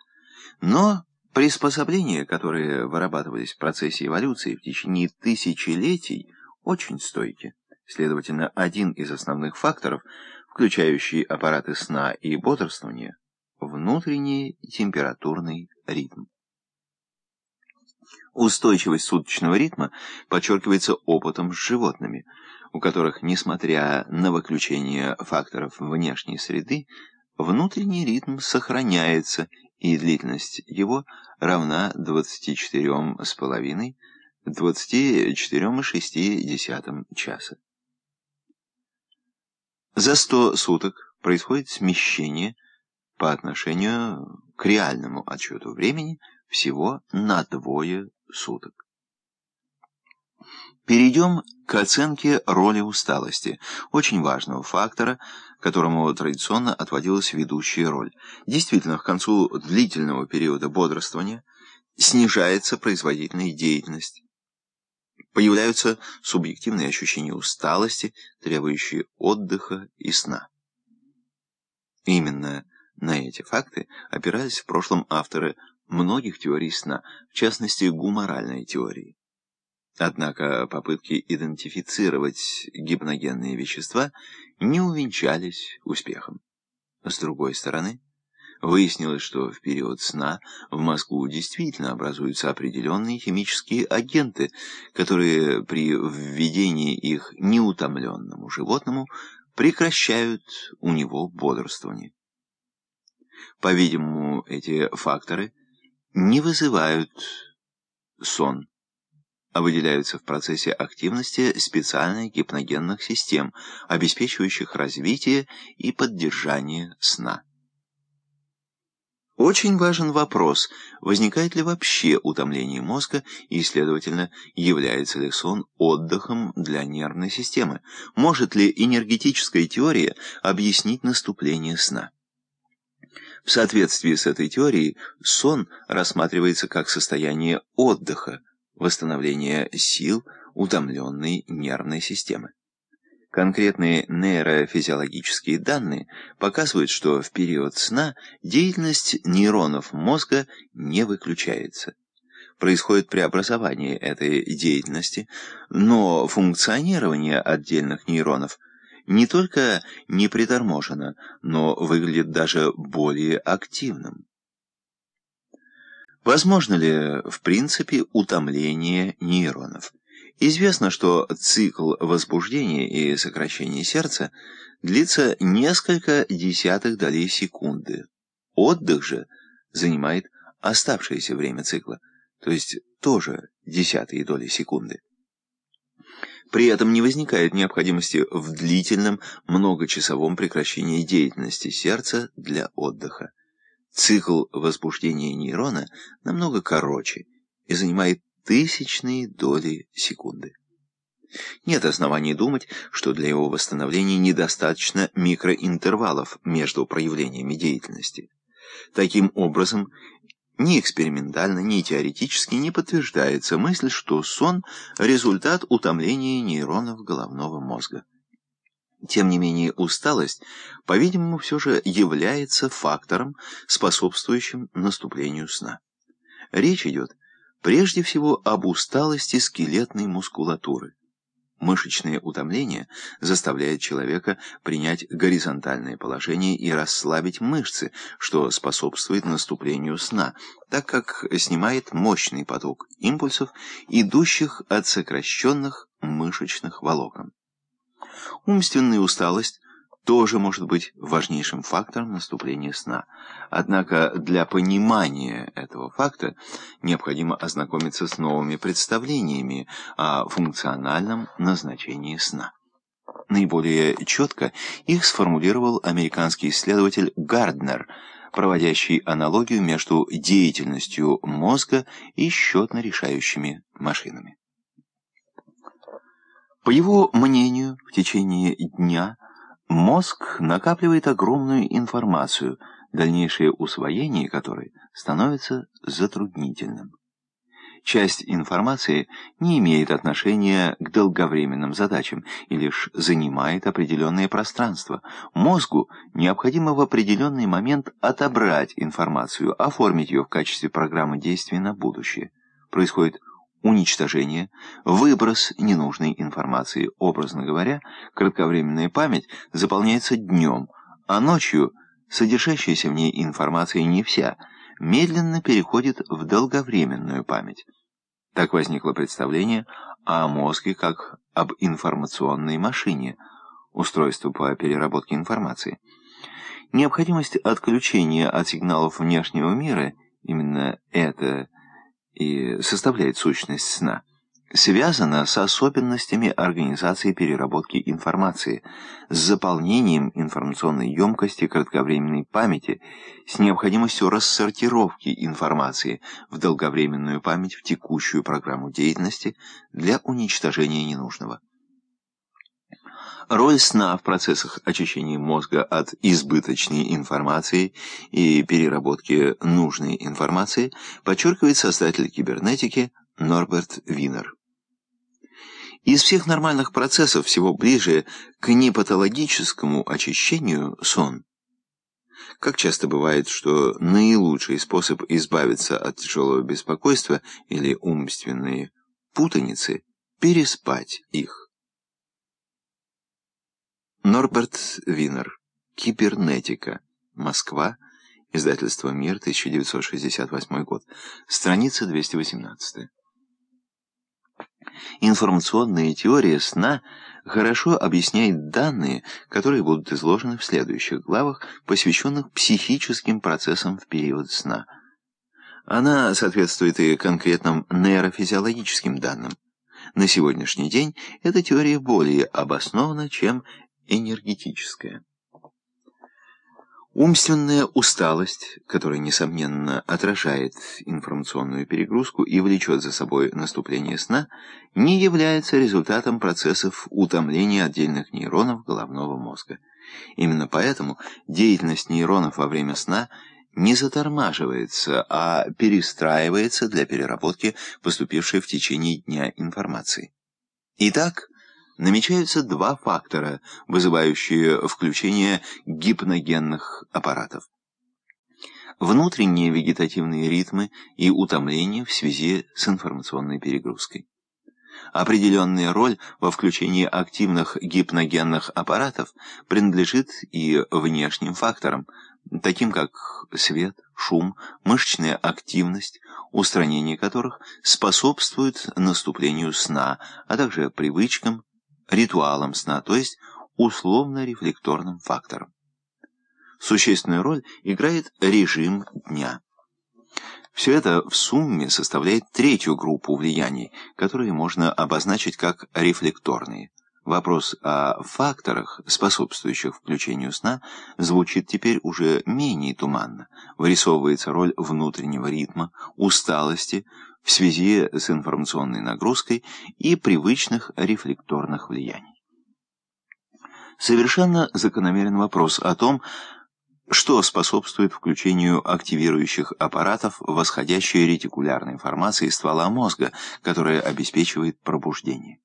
Но Приспособления, которые вырабатывались в процессе эволюции в течение тысячелетий, очень стойки. Следовательно, один из основных факторов, включающий аппараты сна и бодрствования, внутренний температурный ритм. Устойчивость суточного ритма подчеркивается опытом с животными, у которых, несмотря на выключение факторов внешней среды, внутренний ритм сохраняется и длительность его равна 24,5-24,6 часа. За 100 суток происходит смещение по отношению к реальному отчету времени всего на двое суток. Перейдем к оценке роли усталости, очень важного фактора, которому традиционно отводилась ведущая роль. Действительно, к концу длительного периода бодрствования снижается производительная деятельность. Появляются субъективные ощущения усталости, требующие отдыха и сна. Именно на эти факты опирались в прошлом авторы многих теорий сна, в частности, гуморальной теории. Однако попытки идентифицировать гипногенные вещества не увенчались успехом. С другой стороны, выяснилось, что в период сна в мозгу действительно образуются определенные химические агенты, которые при введении их неутомленному животному прекращают у него бодрствование. По-видимому, эти факторы не вызывают сон а выделяются в процессе активности специальных гипногенных систем, обеспечивающих развитие и поддержание сна. Очень важен вопрос, возникает ли вообще утомление мозга и, следовательно, является ли сон отдыхом для нервной системы, может ли энергетическая теория объяснить наступление сна. В соответствии с этой теорией сон рассматривается как состояние отдыха, восстановления сил утомленной нервной системы. Конкретные нейрофизиологические данные показывают, что в период сна деятельность нейронов мозга не выключается. Происходит преобразование этой деятельности, но функционирование отдельных нейронов не только не приторможено, но выглядит даже более активным. Возможно ли, в принципе, утомление нейронов? Известно, что цикл возбуждения и сокращения сердца длится несколько десятых долей секунды. Отдых же занимает оставшееся время цикла, то есть тоже десятые доли секунды. При этом не возникает необходимости в длительном многочасовом прекращении деятельности сердца для отдыха. Цикл возбуждения нейрона намного короче и занимает тысячные доли секунды. Нет оснований думать, что для его восстановления недостаточно микроинтервалов между проявлениями деятельности. Таким образом, Ни экспериментально, ни теоретически не подтверждается мысль, что сон – результат утомления нейронов головного мозга. Тем не менее, усталость, по-видимому, все же является фактором, способствующим наступлению сна. Речь идет прежде всего об усталости скелетной мускулатуры. Мышечное утомление заставляет человека принять горизонтальное положение и расслабить мышцы, что способствует наступлению сна, так как снимает мощный поток импульсов, идущих от сокращенных мышечных волокон. Умственная усталость тоже может быть важнейшим фактором наступления сна. Однако для понимания этого факта необходимо ознакомиться с новыми представлениями о функциональном назначении сна. Наиболее четко их сформулировал американский исследователь Гарднер, проводящий аналогию между деятельностью мозга и счетно-решающими машинами. По его мнению, в течение дня Мозг накапливает огромную информацию, дальнейшее усвоение которой становится затруднительным. Часть информации не имеет отношения к долговременным задачам и лишь занимает определенное пространство. Мозгу необходимо в определенный момент отобрать информацию, оформить ее в качестве программы действий на будущее. Происходит уничтожение, выброс ненужной информации. Образно говоря, кратковременная память заполняется днем, а ночью содержащаяся в ней информация не вся, медленно переходит в долговременную память. Так возникло представление о мозге как об информационной машине, устройство по переработке информации. Необходимость отключения от сигналов внешнего мира, именно это и составляет сущность сна, связана с особенностями организации переработки информации, с заполнением информационной емкости кратковременной памяти, с необходимостью рассортировки информации в долговременную память в текущую программу деятельности для уничтожения ненужного. Роль сна в процессах очищения мозга от избыточной информации и переработки нужной информации подчеркивает создатель кибернетики Норберт Винер. Из всех нормальных процессов всего ближе к непатологическому очищению сон. Как часто бывает, что наилучший способ избавиться от тяжелого беспокойства или умственной путаницы – переспать их. Норберт Винер. Кибернетика. Москва. Издательство «Мир», 1968 год. Страница 218. Информационная теория сна хорошо объясняет данные, которые будут изложены в следующих главах, посвященных психическим процессам в период сна. Она соответствует и конкретным нейрофизиологическим данным. На сегодняшний день эта теория более обоснована, чем энергетическое. Умственная усталость, которая, несомненно, отражает информационную перегрузку и влечет за собой наступление сна, не является результатом процессов утомления отдельных нейронов головного мозга. Именно поэтому деятельность нейронов во время сна не затормаживается, а перестраивается для переработки поступившей в течение дня информации. Итак, намечаются два фактора, вызывающие включение гипногенных аппаратов. Внутренние вегетативные ритмы и утомление в связи с информационной перегрузкой. Определенная роль во включении активных гипногенных аппаратов принадлежит и внешним факторам, таким как свет, шум, мышечная активность, устранение которых способствует наступлению сна, а также привычкам, ритуалом сна, то есть условно-рефлекторным фактором. Существенную роль играет режим дня. Все это в сумме составляет третью группу влияний, которые можно обозначить как рефлекторные. Вопрос о факторах, способствующих включению сна, звучит теперь уже менее туманно. Вырисовывается роль внутреннего ритма, усталости, в связи с информационной нагрузкой и привычных рефлекторных влияний. Совершенно закономерен вопрос о том, что способствует включению активирующих аппаратов в восходящую ретикулярной формации ствола мозга, которая обеспечивает пробуждение.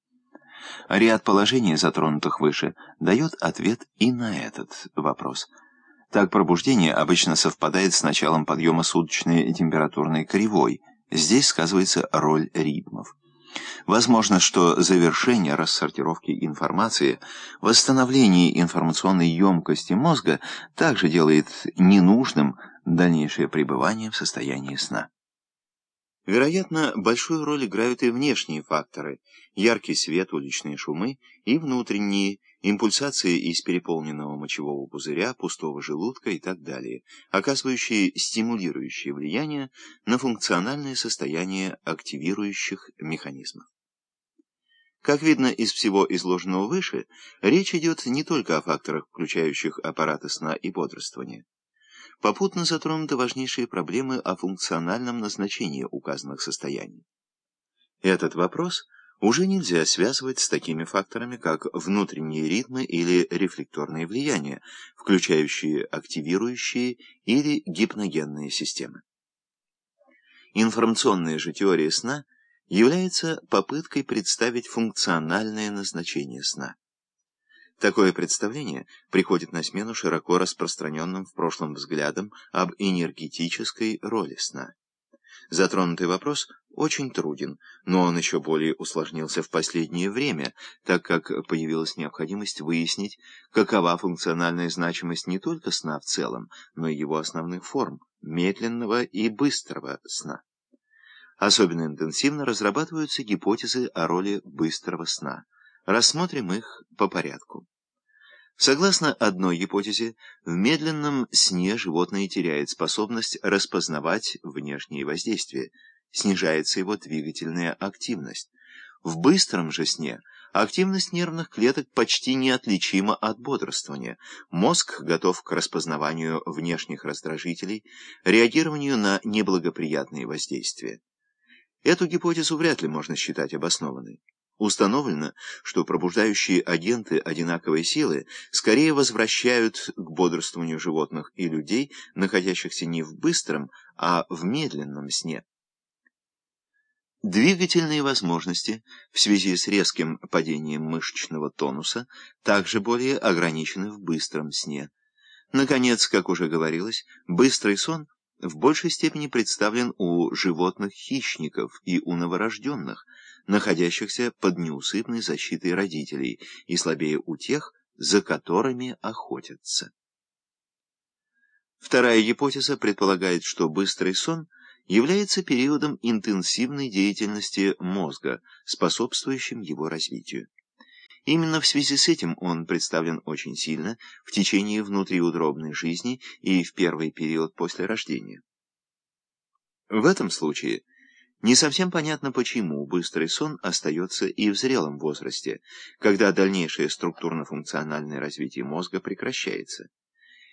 Ряд положений, затронутых выше, дает ответ и на этот вопрос. Так пробуждение обычно совпадает с началом подъема суточной температурной кривой. Здесь сказывается роль ритмов. Возможно, что завершение рассортировки информации, восстановление информационной емкости мозга также делает ненужным дальнейшее пребывание в состоянии сна. Вероятно, большую роль играют и внешние факторы – яркий свет, уличные шумы, и внутренние – импульсации из переполненного мочевого пузыря, пустого желудка и так далее, оказывающие стимулирующее влияние на функциональное состояние активирующих механизмов. Как видно из всего изложенного выше, речь идет не только о факторах, включающих аппараты сна и бодрствования. Попутно затронуты важнейшие проблемы о функциональном назначении указанных состояний. Этот вопрос уже нельзя связывать с такими факторами, как внутренние ритмы или рефлекторные влияния, включающие активирующие или гипногенные системы. Информационная же теория сна является попыткой представить функциональное назначение сна. Такое представление приходит на смену широко распространенным в прошлом взглядам об энергетической роли сна. Затронутый вопрос очень труден, но он еще более усложнился в последнее время, так как появилась необходимость выяснить, какова функциональная значимость не только сна в целом, но и его основных форм – медленного и быстрого сна. Особенно интенсивно разрабатываются гипотезы о роли быстрого сна. Рассмотрим их по порядку. Согласно одной гипотезе, в медленном сне животное теряет способность распознавать внешние воздействия, снижается его двигательная активность. В быстром же сне активность нервных клеток почти неотличима от бодрствования. Мозг готов к распознаванию внешних раздражителей, реагированию на неблагоприятные воздействия. Эту гипотезу вряд ли можно считать обоснованной. Установлено, что пробуждающие агенты одинаковой силы скорее возвращают к бодрствованию животных и людей, находящихся не в быстром, а в медленном сне. Двигательные возможности в связи с резким падением мышечного тонуса также более ограничены в быстром сне. Наконец, как уже говорилось, быстрый сон в большей степени представлен у животных-хищников и у новорожденных, находящихся под неусыпной защитой родителей, и слабее у тех, за которыми охотятся. Вторая гипотеза предполагает, что быстрый сон является периодом интенсивной деятельности мозга, способствующим его развитию. Именно в связи с этим он представлен очень сильно в течение внутриутробной жизни и в первый период после рождения. В этом случае не совсем понятно, почему быстрый сон остается и в зрелом возрасте, когда дальнейшее структурно-функциональное развитие мозга прекращается.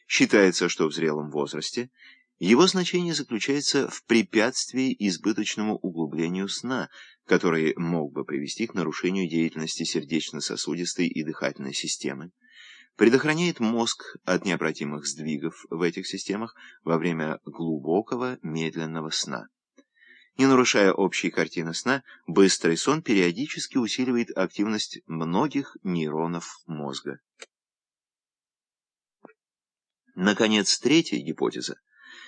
Считается, что в зрелом возрасте его значение заключается в препятствии избыточному углублению сна, который мог бы привести к нарушению деятельности сердечно-сосудистой и дыхательной системы, предохраняет мозг от необратимых сдвигов в этих системах во время глубокого медленного сна. Не нарушая общей картины сна, быстрый сон периодически усиливает активность многих нейронов мозга. Наконец, третья гипотеза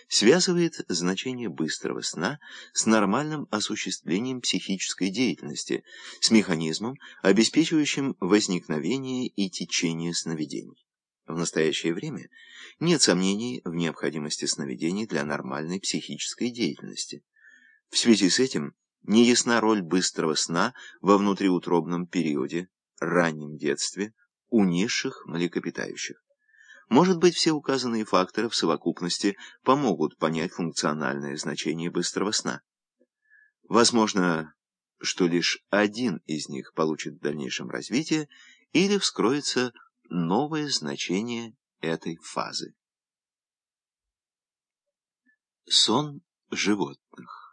связывает значение быстрого сна с нормальным осуществлением психической деятельности, с механизмом, обеспечивающим возникновение и течение сновидений. В настоящее время нет сомнений в необходимости сновидений для нормальной психической деятельности. В связи с этим неясна роль быстрого сна во внутриутробном периоде, раннем детстве, у низших млекопитающих. Может быть, все указанные факторы в совокупности помогут понять функциональное значение быстрого сна. Возможно, что лишь один из них получит в дальнейшем развитие или вскроется новое значение этой фазы. Сон животных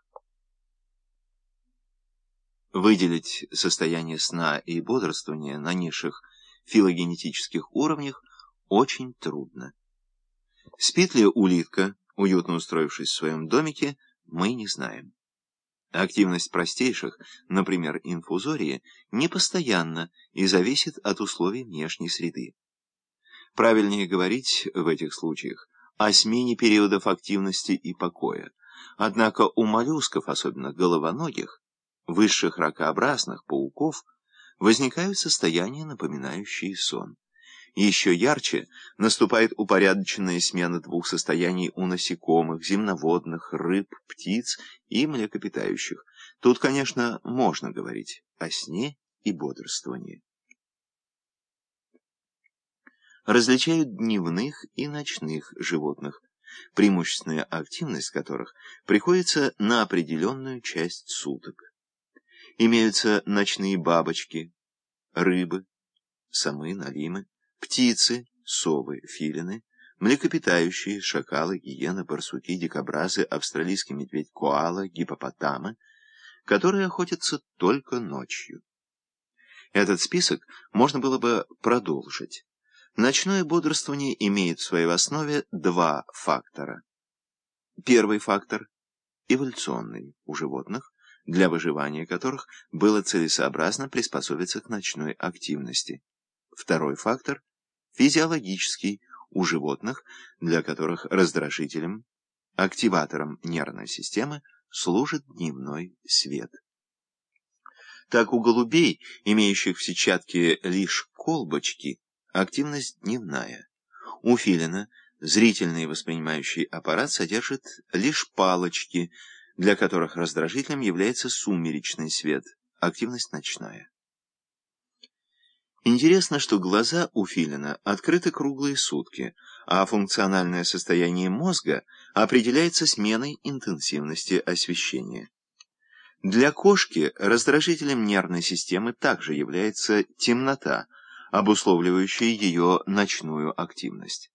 Выделить состояние сна и бодрствования на низших филогенетических уровнях очень трудно. Спит ли улитка, уютно устроившись в своем домике, мы не знаем. Активность простейших, например, инфузории, непостоянна и зависит от условий внешней среды. Правильнее говорить в этих случаях о смене периодов активности и покоя. Однако у моллюсков, особенно головоногих, высших ракообразных пауков, возникают состояния, напоминающие сон. Еще ярче наступает упорядоченная смена двух состояний у насекомых, земноводных, рыб, птиц и млекопитающих. Тут, конечно, можно говорить о сне и бодрствовании. Различают дневных и ночных животных, преимущественная активность которых приходится на определенную часть суток. Имеются ночные бабочки, рыбы, самы, налимы, Птицы, совы, филины, млекопитающие, шакалы, гиены, барсуки, дикобразы, австралийский медведь, коала, гипопотамы, которые охотятся только ночью. Этот список можно было бы продолжить. Ночное бодрствование имеет в своей основе два фактора. Первый фактор – эволюционный у животных, для выживания которых было целесообразно приспособиться к ночной активности. Второй фактор – физиологический у животных, для которых раздражителем, активатором нервной системы служит дневной свет. Так у голубей, имеющих в сетчатке лишь колбочки, активность дневная. У филина зрительный воспринимающий аппарат содержит лишь палочки, для которых раздражителем является сумеречный свет, активность ночная. Интересно, что глаза у филина открыты круглые сутки, а функциональное состояние мозга определяется сменой интенсивности освещения. Для кошки раздражителем нервной системы также является темнота, обусловливающая ее ночную активность.